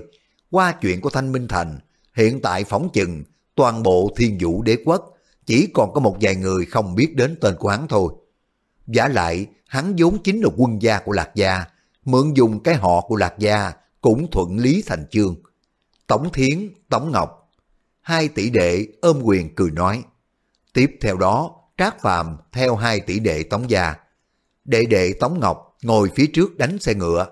Qua chuyện của Thanh Minh Thành, hiện tại phóng chừng, toàn bộ thiên vũ đế quốc, chỉ còn có một vài người không biết đến tên của hắn thôi. Giả lại, hắn vốn chính là quân gia của Lạc Gia, mượn dùng cái họ của Lạc Gia cũng thuận lý thành chương. Tống Thiến, Tống Ngọc, hai tỷ đệ ôm quyền cười nói. Tiếp theo đó, Trác Phàm theo hai tỷ đệ Tống Gia. Đệ đệ Tống Ngọc ngồi phía trước đánh xe ngựa,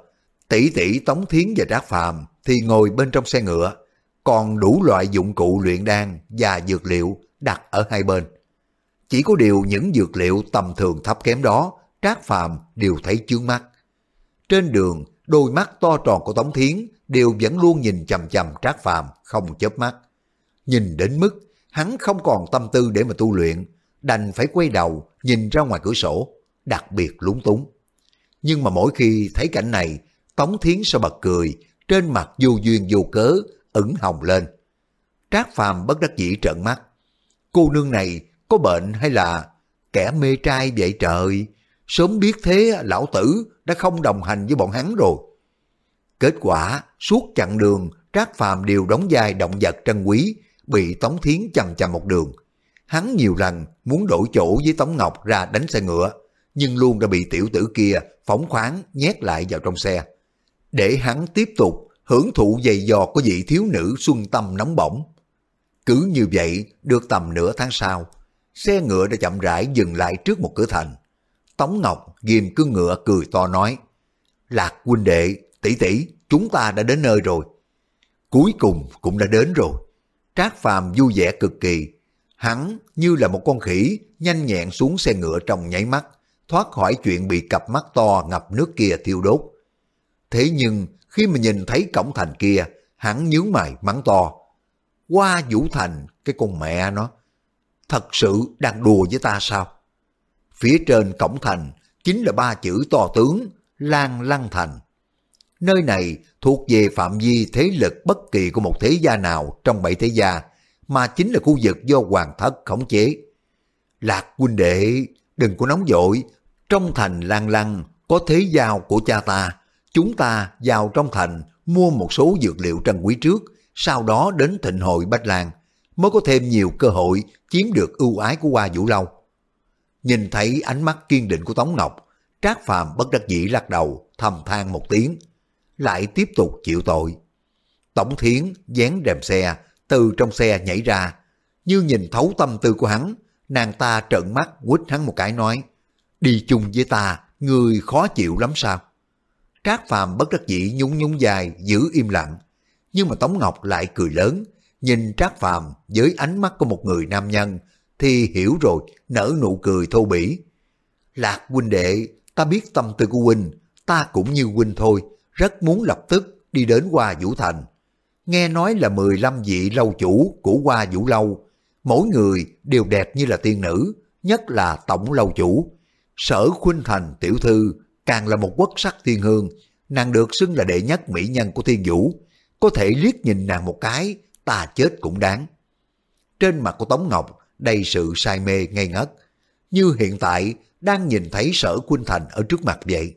tỷ tỷ Tống Thiến và Trác Phàm thì ngồi bên trong xe ngựa, còn đủ loại dụng cụ luyện đan và dược liệu đặt ở hai bên. Chỉ có điều những dược liệu tầm thường thấp kém đó, Trác Phàm đều thấy chướng mắt. Trên đường, đôi mắt to tròn của Tống Thiến đều vẫn luôn nhìn chằm chằm Trác Phàm không chớp mắt. Nhìn đến mức hắn không còn tâm tư để mà tu luyện, đành phải quay đầu nhìn ra ngoài cửa sổ, đặc biệt lúng túng. Nhưng mà mỗi khi thấy cảnh này, Tống Thiến sẽ bật cười, trên mặt vô duyên vô cớ, ửng hồng lên. Trác Phàm bất đắc dĩ trợn mắt. Cô nương này có bệnh hay là kẻ mê trai vậy trời? sớm biết thế lão tử đã không đồng hành với bọn hắn rồi. Kết quả, suốt chặng đường, Trác Phàm đều đóng vai động vật trân quý, bị Tống Thiến chầm chầm một đường. Hắn nhiều lần muốn đổi chỗ với Tống Ngọc ra đánh xe ngựa, nhưng luôn đã bị tiểu tử kia phóng khoáng nhét lại vào trong xe. Để hắn tiếp tục hưởng thụ dày dò của vị thiếu nữ xuân tâm nóng bỏng. Cứ như vậy, được tầm nửa tháng sau, xe ngựa đã chậm rãi dừng lại trước một cửa thành. Tống Ngọc ghim cương ngựa cười to nói, Lạc huynh đệ, tỷ tỷ, chúng ta đã đến nơi rồi. Cuối cùng cũng đã đến rồi. Trác Phàm vui vẻ cực kỳ. Hắn như là một con khỉ nhanh nhẹn xuống xe ngựa trong nháy mắt, thoát khỏi chuyện bị cặp mắt to ngập nước kia thiêu đốt. Thế nhưng khi mà nhìn thấy cổng thành kia, hắn nhướng mày mắng to. Qua Vũ Thành, cái con mẹ nó, thật sự đang đùa với ta sao? Phía trên cổng thành chính là ba chữ to tướng Lan Lăng Thành. Nơi này thuộc về phạm vi thế lực bất kỳ của một thế gia nào trong bảy thế gia, mà chính là khu vực do hoàng thất khống chế. Lạc huynh đệ, đừng có nóng vội, trong thành Lan Lăng có thế giao của cha ta, chúng ta vào trong thành mua một số dược liệu trân quý trước, sau đó đến thịnh hội Bách Lan, mới có thêm nhiều cơ hội chiếm được ưu ái của Hoa Vũ Lâu. Nhìn thấy ánh mắt kiên định của Tống Ngọc, Trác Phàm bất đắc dĩ lắc đầu, thầm than một tiếng, lại tiếp tục chịu tội. Tổng Thiến dán rèm xe, từ trong xe nhảy ra, như nhìn thấu tâm tư của hắn, nàng ta trợn mắt quýt hắn một cái nói, đi chung với ta, người khó chịu lắm sao? Trác Phàm bất đắc dĩ nhún nhún dài, giữ im lặng, nhưng mà Tống Ngọc lại cười lớn, nhìn Trác Phàm với ánh mắt của một người nam nhân, thì hiểu rồi, nở nụ cười thô bỉ. Lạc huynh đệ, ta biết tâm tư của huynh, ta cũng như huynh thôi, rất muốn lập tức đi đến Hoa Vũ Thành. Nghe nói là 15 vị lâu chủ của Hoa Vũ Lâu, mỗi người đều đẹp như là tiên nữ, nhất là tổng lâu chủ. Sở Khuynh Thành tiểu thư càng là một quốc sắc thiên hương, nàng được xưng là đệ nhất mỹ nhân của thiên vũ, có thể liếc nhìn nàng một cái, ta chết cũng đáng. Trên mặt của Tống Ngọc đầy sự say mê ngây ngất, như hiện tại đang nhìn thấy sở Quynh Thành ở trước mặt vậy.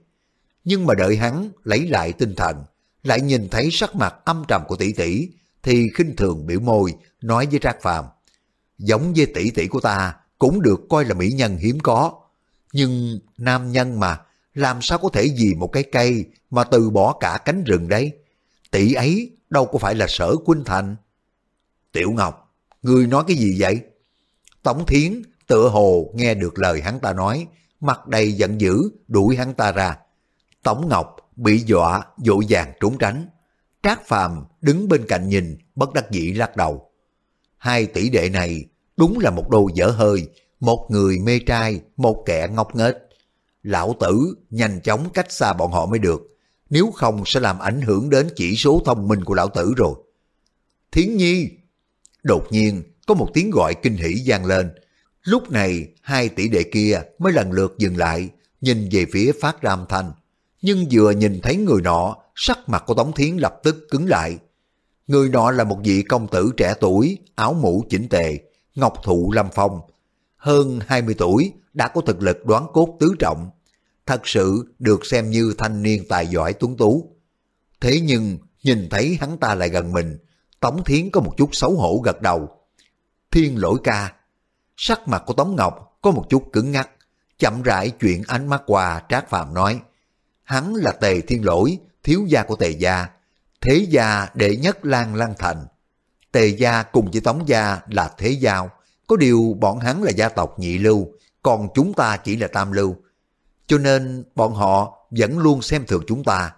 Nhưng mà đợi hắn lấy lại tinh thần, lại nhìn thấy sắc mặt âm trầm của tỷ tỷ, thì khinh thường biểu môi, nói với Trác Phàm giống với tỷ tỷ của ta, cũng được coi là mỹ nhân hiếm có. Nhưng nam nhân mà, làm sao có thể vì một cái cây mà từ bỏ cả cánh rừng đấy? Tỷ ấy đâu có phải là sở Quynh Thành. Tiểu Ngọc, ngươi nói cái gì vậy? Tổng Thiến tựa hồ nghe được lời hắn ta nói, mặt đầy giận dữ đuổi hắn ta ra. Tổng Ngọc bị dọa dội vàng trốn tránh. Trác Phàm đứng bên cạnh nhìn, bất đắc dĩ lắc đầu. Hai tỷ đệ này đúng là một đôi dở hơi, một người mê trai, một kẻ ngốc nghếch. Lão tử nhanh chóng cách xa bọn họ mới được, nếu không sẽ làm ảnh hưởng đến chỉ số thông minh của lão tử rồi. Thiến Nhi! Đột nhiên có một tiếng gọi kinh hỉ vang lên. Lúc này hai tỷ đệ kia mới lần lượt dừng lại, nhìn về phía phát ra âm thanh nhưng vừa nhìn thấy người nọ, sắc mặt của Tống Thiến lập tức cứng lại. Người nọ là một vị công tử trẻ tuổi, áo mũ chỉnh tề, ngọc thụ lâm phong. Hơn 20 tuổi, đã có thực lực đoán cốt tứ trọng. Thật sự được xem như thanh niên tài giỏi tuấn tú. Thế nhưng, nhìn thấy hắn ta lại gần mình, Tống Thiến có một chút xấu hổ gật đầu. Thiên lỗi ca. Sắc mặt của Tống Ngọc có một chút cứng ngắc, chậm rãi chuyện ánh mắt qua Trác Phạm nói hắn là tề thiên lỗi, thiếu gia của tề gia, thế gia đệ nhất lan lan thành. Tề gia cùng với tống gia là thế giao, có điều bọn hắn là gia tộc nhị lưu, còn chúng ta chỉ là tam lưu. Cho nên bọn họ vẫn luôn xem thường chúng ta.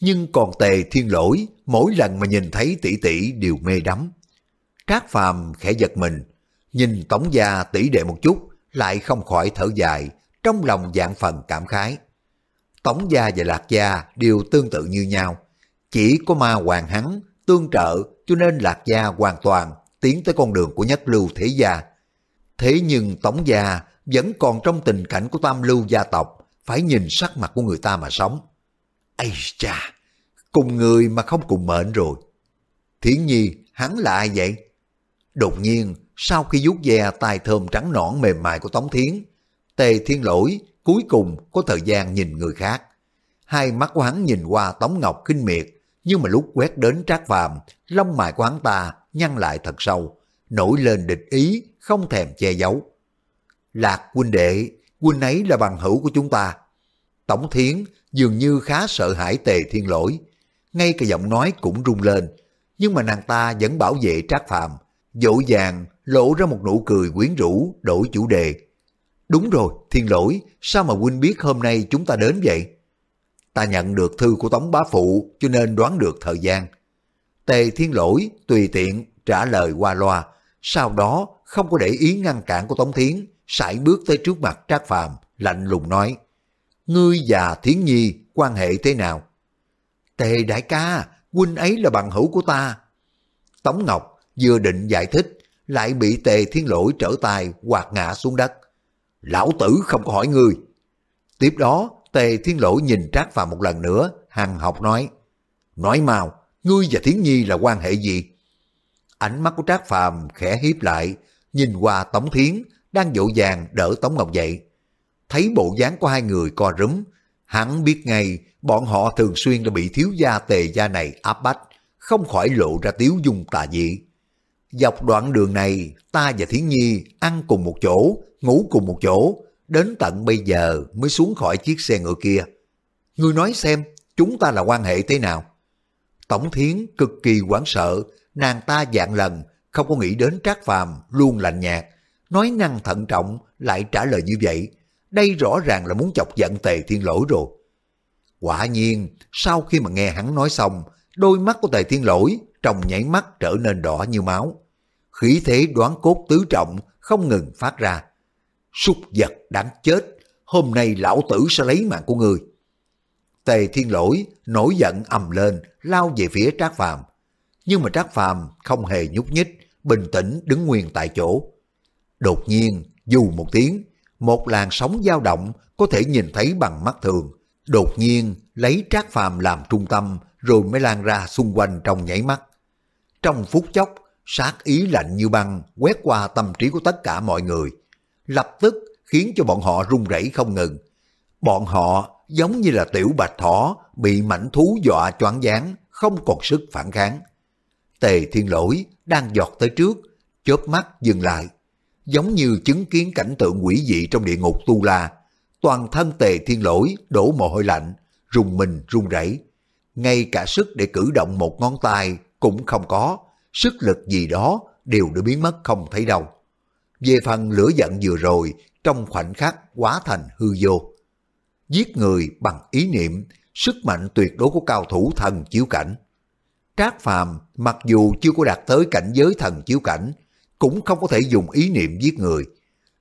Nhưng còn tề thiên lỗi, mỗi lần mà nhìn thấy tỷ tỷ đều mê đắm. Trác phàm khẽ giật mình, nhìn tổng gia tỷ đệ một chút, lại không khỏi thở dài, trong lòng dạng phần cảm khái. Tổng gia và Lạc gia đều tương tự như nhau. Chỉ có ma hoàng hắn tương trợ cho nên Lạc gia hoàn toàn tiến tới con đường của nhất lưu thế gia. Thế nhưng tổng gia vẫn còn trong tình cảnh của tam lưu gia tộc, phải nhìn sắc mặt của người ta mà sống. Ây cha, cùng người mà không cùng mệnh rồi. Thiến nhi, hắn là ai vậy? Đột nhiên, sau khi vuốt ve tay thơm trắng nõn mềm mại của Tống Thiến, Tề Thiên Lỗi cuối cùng có thời gian nhìn người khác. Hai mắt của hắn nhìn qua Tống Ngọc kinh miệt, nhưng mà lúc quét đến Trác Phàm, lông mày của hắn ta nhăn lại thật sâu, nổi lên địch ý, không thèm che giấu. Lạc huynh đệ, huynh ấy là bằng hữu của chúng ta. Tổng Thiến dường như khá sợ hãi tề thiên lỗi, ngay cả giọng nói cũng rung lên, nhưng mà nàng ta vẫn bảo vệ Trác Phàm, dỗ dàng lộ ra một nụ cười quyến rũ đổi chủ đề. Đúng rồi, thiên lỗi, sao mà huynh biết hôm nay chúng ta đến vậy? Ta nhận được thư của Tống Bá Phụ cho nên đoán được thời gian. Tề thiên lỗi tùy tiện trả lời qua loa, sau đó không có để ý ngăn cản của Tống Thiến, sải bước tới trước mặt Trác Phàm lạnh lùng nói, Ngươi và Thiến Nhi quan hệ thế nào? Tề đại ca, huynh ấy là bằng hữu của ta. Tống Ngọc vừa định giải thích, lại bị tề thiên lỗi trở tay quạt ngã xuống đất. Lão tử không có hỏi ngươi. Tiếp đó, tề thiên lỗi nhìn Trác Phàm một lần nữa, hằng học nói, Nói mau, ngươi và Thiến Nhi là quan hệ gì? Ánh mắt của Trác Phàm khẽ hiếp lại, nhìn qua Tống Thiến, đang dỗ dàng đỡ Tống Ngọc dậy. Thấy bộ dáng của hai người co rúm, hắn biết ngay bọn họ thường xuyên đã bị thiếu gia tề gia này áp bách, không khỏi lộ ra tiếu dung tà dị. Dọc đoạn đường này, ta và Thiến Nhi ăn cùng một chỗ, ngủ cùng một chỗ, đến tận bây giờ mới xuống khỏi chiếc xe ngựa kia. Ngươi nói xem, chúng ta là quan hệ thế nào? Tổng Thiến cực kỳ hoảng sợ, nàng ta dạng lần, không có nghĩ đến Trác Phàm luôn lạnh nhạt, nói năng thận trọng lại trả lời như vậy. Đây rõ ràng là muốn chọc giận Tề Thiên Lỗi rồi. Quả nhiên, sau khi mà nghe hắn nói xong, đôi mắt của Tề Thiên Lỗi trong nhảy mắt trở nên đỏ như máu. Khí thế đoán cốt tứ trọng không ngừng phát ra. Súc vật đáng chết, hôm nay lão tử sẽ lấy mạng của người. Tề Thiên Lỗi nổi giận ầm lên, lao về phía Trác Phàm. Nhưng mà Trác Phàm không hề nhúc nhích, bình tĩnh đứng nguyên tại chỗ. Đột nhiên, dù một tiếng, một làn sóng dao động có thể nhìn thấy bằng mắt thường, đột nhiên lấy Trác Phàm làm trung tâm rồi mới lan ra xung quanh trong nháy mắt. Trong phút chốc, sát ý lạnh như băng quét qua tâm trí của tất cả mọi người, lập tức khiến cho bọn họ run rẩy không ngừng. Bọn họ giống như là tiểu bạch thỏ bị mảnh thú dọa choáng váng, không còn sức phản kháng. Tề thiên lỗi đang giọt tới trước, chớp mắt dừng lại, giống như chứng kiến cảnh tượng quỷ dị trong địa ngục tu la. Toàn thân tề thiên lỗi đổ mồ hôi lạnh, rùng mình run rẩy. Ngay cả sức để cử động một ngón tay cũng không có, sức lực gì đó đều đã biến mất không thấy đâu. Về phần lửa giận vừa rồi, trong khoảnh khắc quá thành hư vô. Giết người bằng ý niệm, sức mạnh tuyệt đối của cao thủ thần chiếu cảnh. Trác Phàm mặc dù chưa có đạt tới cảnh giới thần chiếu cảnh, cũng không có thể dùng ý niệm giết người.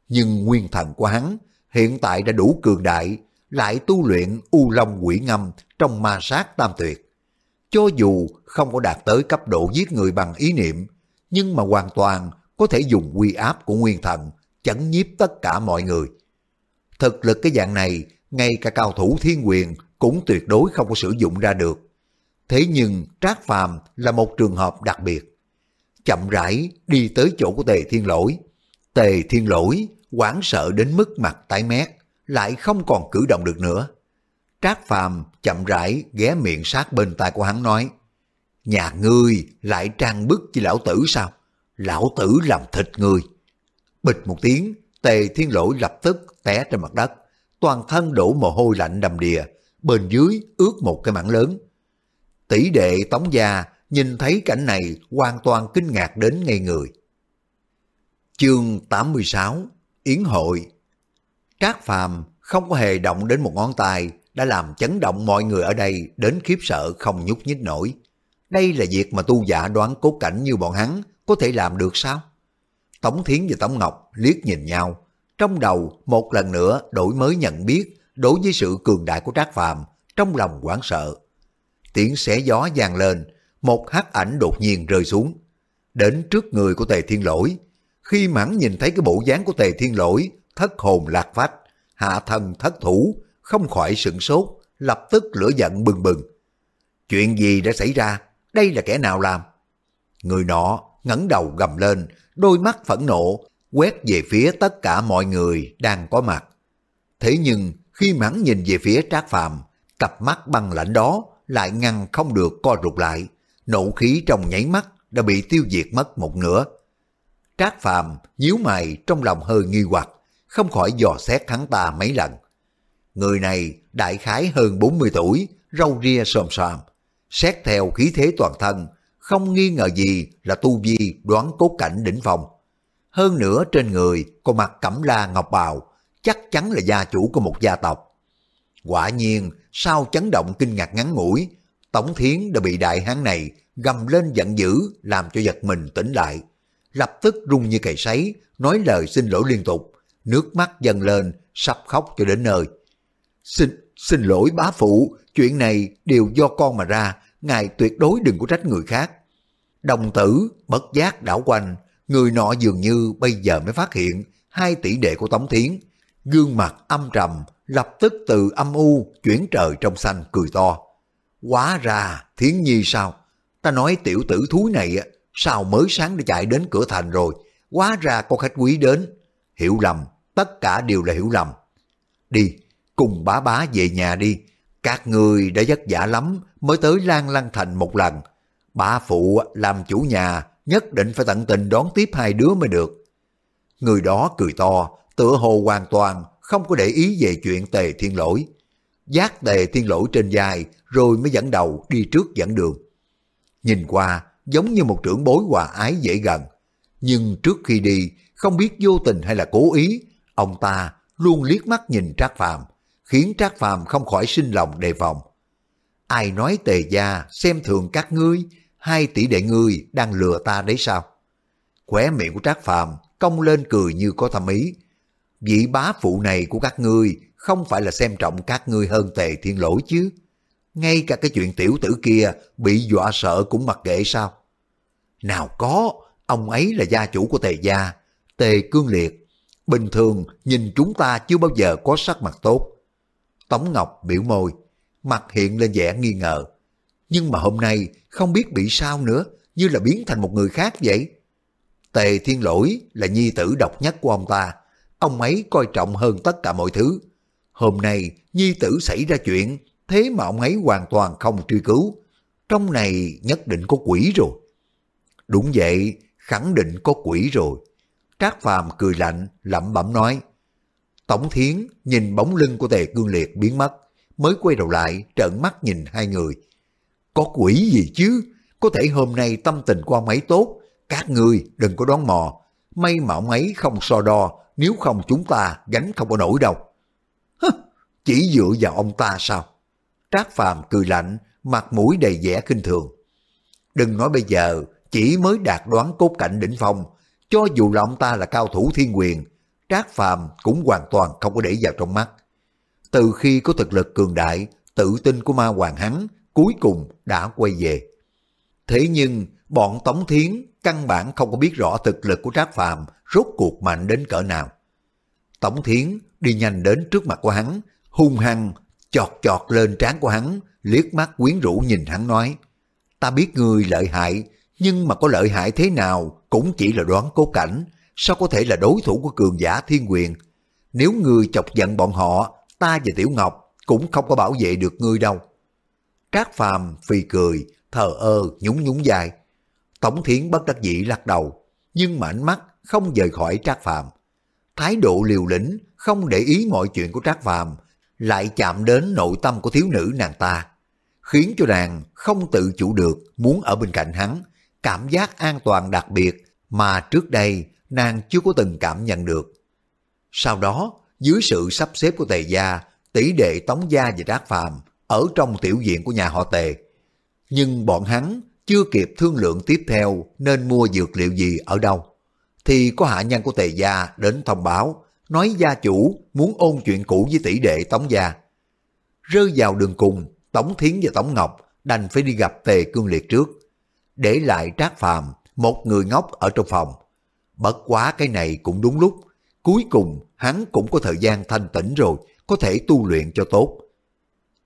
Nhưng nguyên thần của hắn hiện tại đã đủ cường đại, lại tu luyện u long quỷ ngâm trong ma sát tam tuyệt. Cho dù không có đạt tới cấp độ giết người bằng ý niệm, nhưng mà hoàn toàn có thể dùng quy áp của nguyên thần chấn nhiếp tất cả mọi người. Thực lực cái dạng này, ngay cả cao thủ thiên quyền cũng tuyệt đối không có sử dụng ra được. Thế nhưng Trác Phàm là một trường hợp đặc biệt. Chậm rãi đi tới chỗ của Tề Thiên Lỗi. Tề Thiên Lỗi hoảng sợ đến mức mặt tái mét, lại không còn cử động được nữa. Trác Phàm chậm rãi ghé miệng sát bên tai của hắn nói, Nhà ngươi lại trang bức với lão tử sao? Lão tử làm thịt ngươi. Bịch một tiếng, tề thiên lỗi lập tức té trên mặt đất, toàn thân đổ mồ hôi lạnh đầm đìa, bên dưới ướt một cái mảng lớn. Tỷ đệ tống gia nhìn thấy cảnh này hoàn toàn kinh ngạc đến ngây người. Chương 86 Yến hội Trác Phàm không có hề động đến một ngón tay đã làm chấn động mọi người ở đây đến khiếp sợ không nhúc nhích nổi. Đây là việc mà tu giả đoán cốt cảnh như bọn hắn có thể làm được sao? Tống Thiến và Tống Ngọc liếc nhìn nhau, trong đầu một lần nữa đổi mới nhận biết đối với sự cường đại của Trác Phàm trong lòng hoảng sợ. Tiếng xé gió vang lên, một hắc ảnh đột nhiên rơi xuống, đến trước người của Tề Thiên Lỗi. Khi mãn nhìn thấy cái bộ dáng của Tề Thiên Lỗi, thất hồn lạc phách, hạ thần thất thủ, không khỏi sửng sốt, lập tức lửa giận bừng bừng. Chuyện gì đã xảy ra? Đây là kẻ nào làm? Người nọ ngẩng đầu gầm lên, đôi mắt phẫn nộ, quét về phía tất cả mọi người đang có mặt. Thế nhưng khi mãn nhìn về phía Trác Phàm, cặp mắt băng lạnh đó lại ngăn không được co rụt lại, nộ khí trong nháy mắt đã bị tiêu diệt mất một nửa. Trác Phàm nhíu mày trong lòng hơi nghi hoặc, không khỏi dò xét hắn ta mấy lần. Người này đại khái hơn 40 tuổi, râu ria xòm xòm, xét theo khí thế toàn thân, không nghi ngờ gì là tu vi đoán cốt cảnh đỉnh phòng. Hơn nữa trên người có mặt cẩm la ngọc bào, chắc chắn là gia chủ của một gia tộc. Quả nhiên, sau chấn động kinh ngạc ngắn ngủi, Tống Thiến đã bị đại hán này gầm lên giận dữ làm cho giật mình tỉnh lại. Lập tức rung như cày sấy, nói lời xin lỗi liên tục, nước mắt dâng lên, sắp khóc cho đến nơi. Xin, xin lỗi bá phụ, chuyện này đều do con mà ra, ngài tuyệt đối đừng có trách người khác. Đồng tử, bất giác đảo quanh, người nọ dường như bây giờ mới phát hiện hai tỷ đệ của Tống Thiến. Gương mặt âm trầm, lập tức từ âm u chuyển trời trong xanh cười to. Quá ra, Thiến Nhi sao? Ta nói tiểu tử thúi này sao mới sáng đã chạy đến cửa thành rồi, quá ra có khách quý đến. Hiểu lầm, tất cả đều là hiểu lầm. Đi, cùng bá bá về nhà đi, các người đã vất vả lắm mới tới Lan Lăng Thành một lần. Bà phụ làm chủ nhà nhất định phải tận tình đón tiếp hai đứa mới được. Người đó cười to, tựa hồ hoàn toàn không có để ý về chuyện tề thiên lỗi. Giác tề thiên lỗi trên vai rồi mới dẫn đầu đi trước dẫn đường. Nhìn qua giống như một trưởng bối hòa ái dễ gần. Nhưng trước khi đi, không biết vô tình hay là cố ý, ông ta luôn liếc mắt nhìn Trác Phàm khiến Trác Phàm không khỏi sinh lòng đề phòng. Ai nói tề gia xem thường các ngươi, hai tỷ đệ ngươi đang lừa ta đấy sao? Khóe miệng của Trác Phàm cong lên cười như có thâm ý. Vị bá phụ này của các ngươi không phải là xem trọng các ngươi hơn tề thiên lỗi chứ. Ngay cả cái chuyện tiểu tử kia bị dọa sợ cũng mặc kệ sao? Nào có, ông ấy là gia chủ của tề gia, tề cương liệt. Bình thường nhìn chúng ta chưa bao giờ có sắc mặt tốt. Tống Ngọc biểu môi, mặt hiện lên vẻ nghi ngờ. Nhưng mà hôm nay không biết bị sao nữa, như là biến thành một người khác vậy. Tề Thiên Lỗi là nhi tử độc nhất của ông ta, ông ấy coi trọng hơn tất cả mọi thứ. Hôm nay nhi tử xảy ra chuyện, thế mà ông ấy hoàn toàn không truy cứu. Trong này nhất định có quỷ rồi. Đúng vậy, khẳng định có quỷ rồi. Trác Phàm cười lạnh, lẩm bẩm nói. Tổng Thiến nhìn bóng lưng của Tề Cương Liệt biến mất, mới quay đầu lại trợn mắt nhìn hai người. Có quỷ gì chứ? Có thể hôm nay tâm tình của ông ấy tốt, các người đừng có đoán mò. May mà ông ấy không so đo, nếu không chúng ta gánh không có nổi đâu. Hứ, chỉ dựa vào ông ta sao? Trác Phàm cười lạnh, mặt mũi đầy vẻ khinh thường. Đừng nói bây giờ, chỉ mới đạt đoán cốt cảnh đỉnh phong, cho dù là ông ta là cao thủ thiên quyền, Trác Phàm cũng hoàn toàn không có để vào trong mắt. Từ khi có thực lực cường đại, tự tin của ma hoàng hắn cuối cùng đã quay về. Thế nhưng bọn Tống Thiến căn bản không có biết rõ thực lực của Trác Phàm rốt cuộc mạnh đến cỡ nào. Tống Thiến đi nhanh đến trước mặt của hắn, hung hăng chọt chọt lên trán của hắn, liếc mắt quyến rũ nhìn hắn nói, ta biết ngươi lợi hại, nhưng mà có lợi hại thế nào cũng chỉ là đoán cố cảnh, sao có thể là đối thủ của cường giả thiên quyền. Nếu ngươi chọc giận bọn họ, ta và Tiểu Ngọc cũng không có bảo vệ được ngươi đâu. Trác Phàm phì cười, thờ ơ nhún nhún dài. Tổng Thiến bất đắc dĩ lắc đầu, nhưng mà ánh mắt không rời khỏi Trác Phàm. Thái độ liều lĩnh, không để ý mọi chuyện của Trác Phàm, lại chạm đến nội tâm của thiếu nữ nàng ta, khiến cho nàng không tự chủ được muốn ở bên cạnh hắn, cảm giác an toàn đặc biệt mà trước đây nàng chưa có từng cảm nhận được. Sau đó, dưới sự sắp xếp của tề gia, tỷ đệ Tống Gia và Trác Phàm ở trong tiểu viện của nhà họ tề. Nhưng bọn hắn chưa kịp thương lượng tiếp theo nên mua dược liệu gì ở đâu. Thì có hạ nhân của tề gia đến thông báo, nói gia chủ muốn ôn chuyện cũ với tỷ đệ Tống Gia. Rơi vào đường cùng, Tống Thiến và Tống Ngọc đành phải đi gặp tề cương liệt trước. Để lại Trác Phàm một người ngốc ở trong phòng. Bất quá cái này cũng đúng lúc, cuối cùng hắn cũng có thời gian thanh tĩnh rồi, có thể tu luyện cho tốt.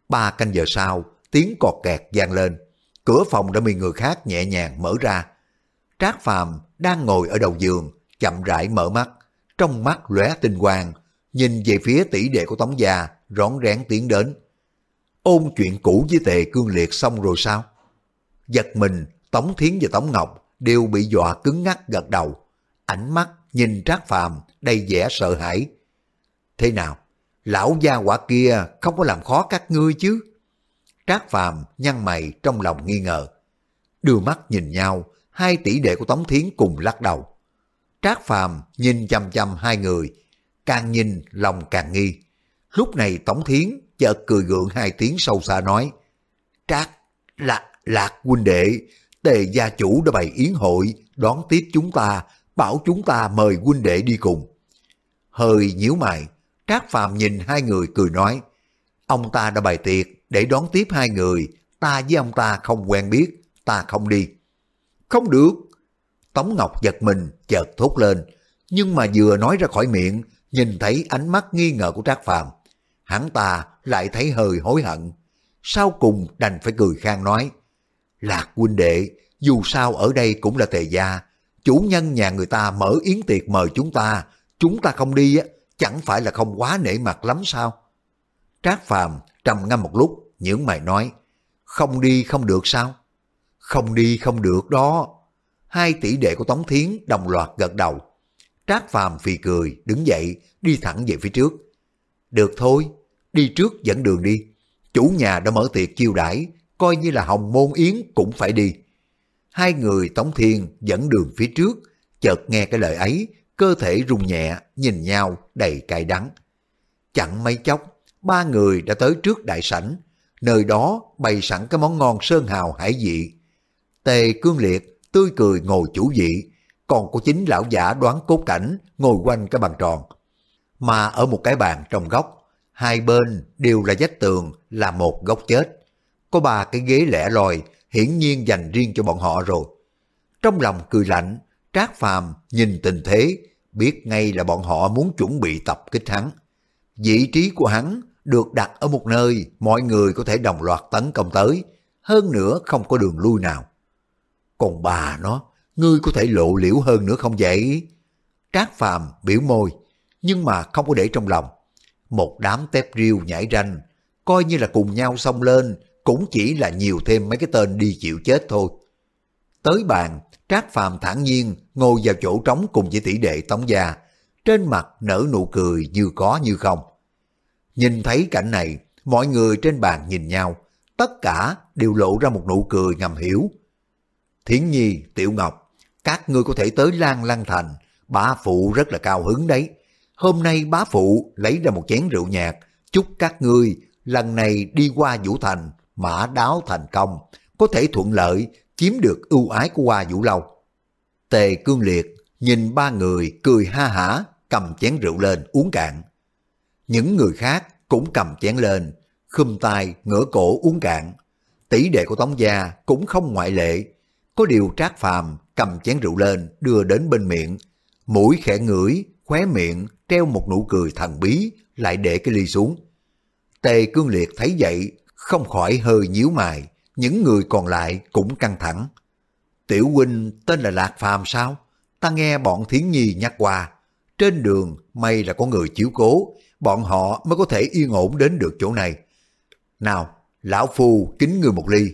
Ba canh giờ sau, tiếng cọt kẹt vang lên, cửa phòng đã bị người khác nhẹ nhàng mở ra. Trác Phàm đang ngồi ở đầu giường, chậm rãi mở mắt, trong mắt lóe tinh quang, nhìn về phía tỷ đệ của Tống Gia, rón rén tiến đến. Ôn chuyện cũ với tề cương liệt xong rồi sao? Giật mình, Tống Thiến và Tống Ngọc đều bị dọa cứng ngắc gật đầu. Ánh mắt nhìn Trác Phàm đầy vẻ sợ hãi. Thế nào? Lão gia quả kia không có làm khó các ngươi chứ? Trác Phàm nhăn mày trong lòng nghi ngờ. Đưa mắt nhìn nhau, hai tỷ đệ của Tống Thiến cùng lắc đầu. Trác Phàm nhìn chăm chăm hai người, càng nhìn lòng càng nghi. Lúc này Tổng Thiến chợt cười gượng hai tiếng sâu xa nói, Trác, lạc, lạc huynh đệ, tề gia chủ đã bày yến hội, đón tiếp chúng ta, bảo chúng ta mời huynh đệ đi cùng. Hơi nhíu mày, Trác Phàm nhìn hai người cười nói, ông ta đã bày tiệc để đón tiếp hai người, ta với ông ta không quen biết, ta không đi. Không được. Tống Ngọc giật mình, chợt thốt lên, nhưng mà vừa nói ra khỏi miệng, nhìn thấy ánh mắt nghi ngờ của Trác Phàm, hắn ta lại thấy hơi hối hận. Sau cùng đành phải cười khang nói, Lạc huynh đệ, dù sao ở đây cũng là tề gia, chủ nhân nhà người ta mở yến tiệc mời chúng ta, chúng ta không đi á, chẳng phải là không quá nể mặt lắm sao? Trác Phàm trầm ngâm một lúc, những mày nói, không đi không được sao? Không đi không được đó. Hai tỷ đệ của Tống Thiến đồng loạt gật đầu. Trác Phàm phì cười, đứng dậy, đi thẳng về phía trước. Được thôi, đi trước dẫn đường đi. Chủ nhà đã mở tiệc chiêu đãi, coi như là hồng môn yến cũng phải đi. Hai người Tống Thiên dẫn đường phía trước, chợt nghe cái lời ấy, cơ thể rung nhẹ, nhìn nhau đầy cay đắng. Chẳng mấy chốc, ba người đã tới trước đại sảnh, nơi đó bày sẵn cái món ngon sơn hào hải vị. Tề cương liệt, tươi cười ngồi chủ vị, còn có chính lão giả đoán cốt cảnh ngồi quanh cái bàn tròn. Mà ở một cái bàn trong góc, hai bên đều là vách tường là một góc chết. Có ba cái ghế lẻ loi, hiển nhiên dành riêng cho bọn họ rồi. Trong lòng cười lạnh, Trác Phàm nhìn tình thế, biết ngay là bọn họ muốn chuẩn bị tập kích hắn. Vị trí của hắn được đặt ở một nơi mọi người có thể đồng loạt tấn công tới, hơn nữa không có đường lui nào. Còn bà nó, ngươi có thể lộ liễu hơn nữa không vậy? Trác Phàm biểu môi, nhưng mà không có để trong lòng. Một đám tép riêu nhảy ranh, coi như là cùng nhau xông lên, cũng chỉ là nhiều thêm mấy cái tên đi chịu chết thôi. Tới bàn, Trác Phàm thản nhiên ngồi vào chỗ trống cùng với tỷ đệ Tống Gia, trên mặt nở nụ cười như có như không. Nhìn thấy cảnh này, mọi người trên bàn nhìn nhau, tất cả đều lộ ra một nụ cười ngầm hiểu. Thiến Nhi, Tiểu Ngọc, các ngươi có thể tới Lan Lan Thành, bá phụ rất là cao hứng đấy. Hôm nay bá phụ lấy ra một chén rượu nhạt, chúc các ngươi lần này đi qua Vũ Thành, mã đáo thành công, có thể thuận lợi chiếm được ưu ái của Hoa Vũ Lâu. Tề Cương Liệt nhìn ba người cười ha hả, cầm chén rượu lên uống cạn. Những người khác cũng cầm chén lên, khum tay ngửa cổ uống cạn. Tỷ đệ của Tống Gia cũng không ngoại lệ. Có điều trác phàm cầm chén rượu lên đưa đến bên miệng. Mũi khẽ ngửi, khóe miệng treo một nụ cười thần bí lại để cái ly xuống. Tề Cương Liệt thấy vậy không khỏi hơi nhíu mày, những người còn lại cũng căng thẳng. Tiểu huynh tên là Lạc Phàm sao? Ta nghe bọn Thiến Nhi nhắc qua. Trên đường may là có người chiếu cố, bọn họ mới có thể yên ổn đến được chỗ này. Nào, lão phu kính người một ly.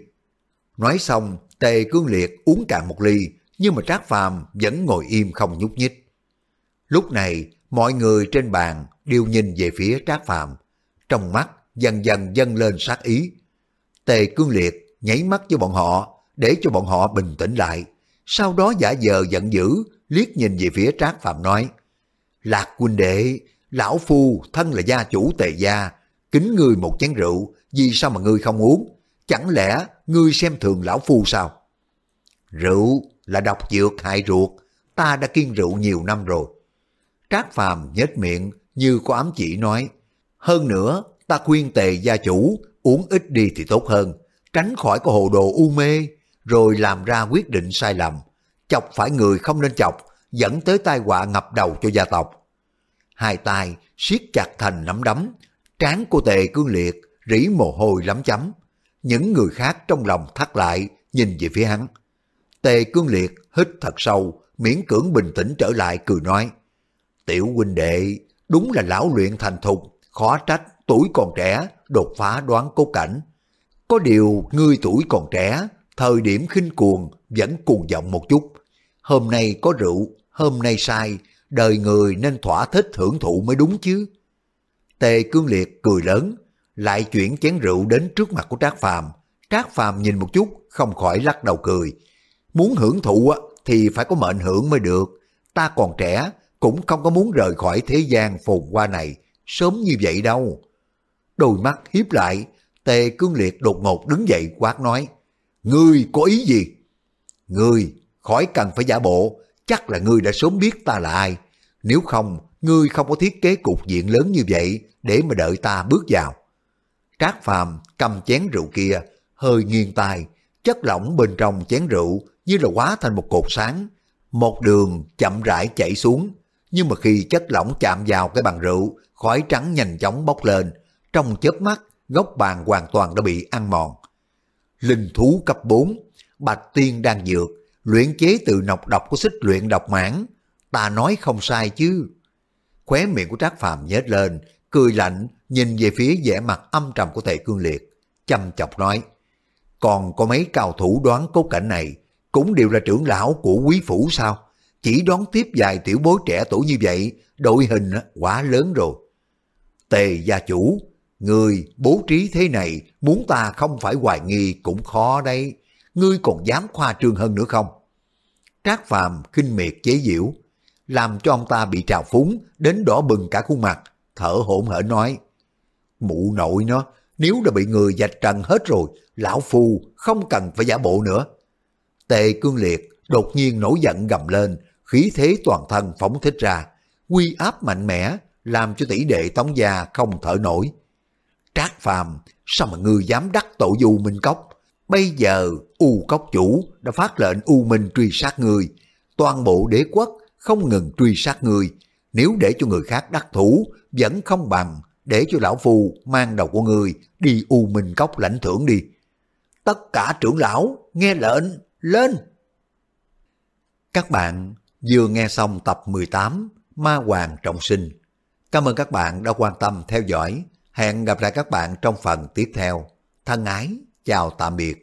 Nói xong, tề cương liệt uống cạn một ly, nhưng mà Trác Phàm vẫn ngồi im không nhúc nhích. Lúc này, mọi người trên bàn đều nhìn về phía Trác Phàm, trong mắt dần dần dâng lên sát ý. Tề cương liệt nháy mắt cho bọn họ, để cho bọn họ bình tĩnh lại. Sau đó giả vờ giận dữ, liếc nhìn về phía Trác Phàm nói, Lạc huynh đệ, lão phu thân là gia chủ tề gia, kính ngươi một chén rượu, vì sao mà ngươi không uống? Chẳng lẽ ngươi xem thường lão phu sao? Rượu là độc dược hại ruột, ta đã kiêng rượu nhiều năm rồi. Trác Phàm nhếch miệng như có ám chỉ nói, hơn nữa ta khuyên tề gia chủ uống ít đi thì tốt hơn, tránh khỏi có hồ đồ u mê, rồi làm ra quyết định sai lầm, chọc phải người không nên chọc, dẫn tới tai họa ngập đầu cho gia tộc. Hai tay siết chặt thành nắm đấm, trán của tề cương liệt rỉ mồ hôi lắm chấm. Những người khác trong lòng thắt lại, nhìn về phía hắn. Tề cương liệt hít thật sâu, miễn cưỡng bình tĩnh trở lại cười nói. Tiểu huynh đệ, đúng là lão luyện thành thục, khó trách tuổi còn trẻ, đột phá đoán cố cảnh. Có điều ngươi tuổi còn trẻ, thời điểm khinh cuồng vẫn cuồng vọng một chút. Hôm nay có rượu, hôm nay sai, đời người nên thỏa thích hưởng thụ mới đúng chứ. Tề cương liệt cười lớn, lại chuyển chén rượu đến trước mặt của Trác Phàm. Trác Phàm nhìn một chút, không khỏi lắc đầu cười. Muốn hưởng thụ thì phải có mệnh hưởng mới được. Ta còn trẻ, cũng không có muốn rời khỏi thế gian phồn qua này, sớm như vậy đâu. Đôi mắt hiếp lại, Tề Cương Liệt đột ngột đứng dậy quát nói, Ngươi có ý gì? Ngươi, khỏi cần phải giả bộ, chắc là ngươi đã sớm biết ta là ai. Nếu không, ngươi không có thiết kế cục diện lớn như vậy để mà đợi ta bước vào. Trác Phàm cầm chén rượu kia, hơi nghiêng tai, chất lỏng bên trong chén rượu như là hóa thành một cột sáng. Một đường chậm rãi chảy xuống, nhưng mà khi chất lỏng chạm vào cái bàn rượu, khói trắng nhanh chóng bốc lên, trong chớp mắt, góc bàn hoàn toàn đã bị ăn mòn. Linh thú cấp 4, bạch tiên đang dược, luyện chế từ nọc độc của xích luyện độc mãn. Ta nói không sai chứ. Khóe miệng của Trác Phàm nhếch lên, cười lạnh nhìn về phía vẻ mặt âm trầm của Tề Cương Liệt, chăm chọc nói. Còn có mấy cao thủ đoán cốt cảnh này, cũng đều là trưởng lão của quý phủ sao? Chỉ đón tiếp vài tiểu bối trẻ tuổi như vậy, đội hình quá lớn rồi. Tề gia chủ, người bố trí thế này, muốn ta không phải hoài nghi cũng khó đây. Ngươi còn dám khoa trương hơn nữa không? Trác Phàm khinh miệt chế giễu, làm cho ông ta bị trào phúng, đến đỏ bừng cả khuôn mặt, thở hổn hển nói. Mụ nội nó, nếu đã bị người dạch trần hết rồi, lão phu không cần phải giả bộ nữa. Tề cương liệt đột nhiên nổi giận gầm lên, khí thế toàn thân phóng thích ra, quy áp mạnh mẽ, làm cho tỷ đệ tống gia không thở nổi. Trác phàm, sao mà ngươi dám đắc tội du minh cốc? Bây giờ U cốc chủ đã phát lệnh U Minh truy sát người, toàn bộ đế quốc không ngừng truy sát người. Nếu để cho người khác đắc thủ, vẫn không bằng để cho lão phù mang đầu của người đi U Minh cốc lãnh thưởng đi. Tất cả trưởng lão nghe lệnh, lên! Các bạn vừa nghe xong tập 18 Ma Hoàng Trọng Sinh. Cảm ơn các bạn đã quan tâm theo dõi. Hẹn gặp lại các bạn trong phần tiếp theo. Thân ái, chào tạm biệt.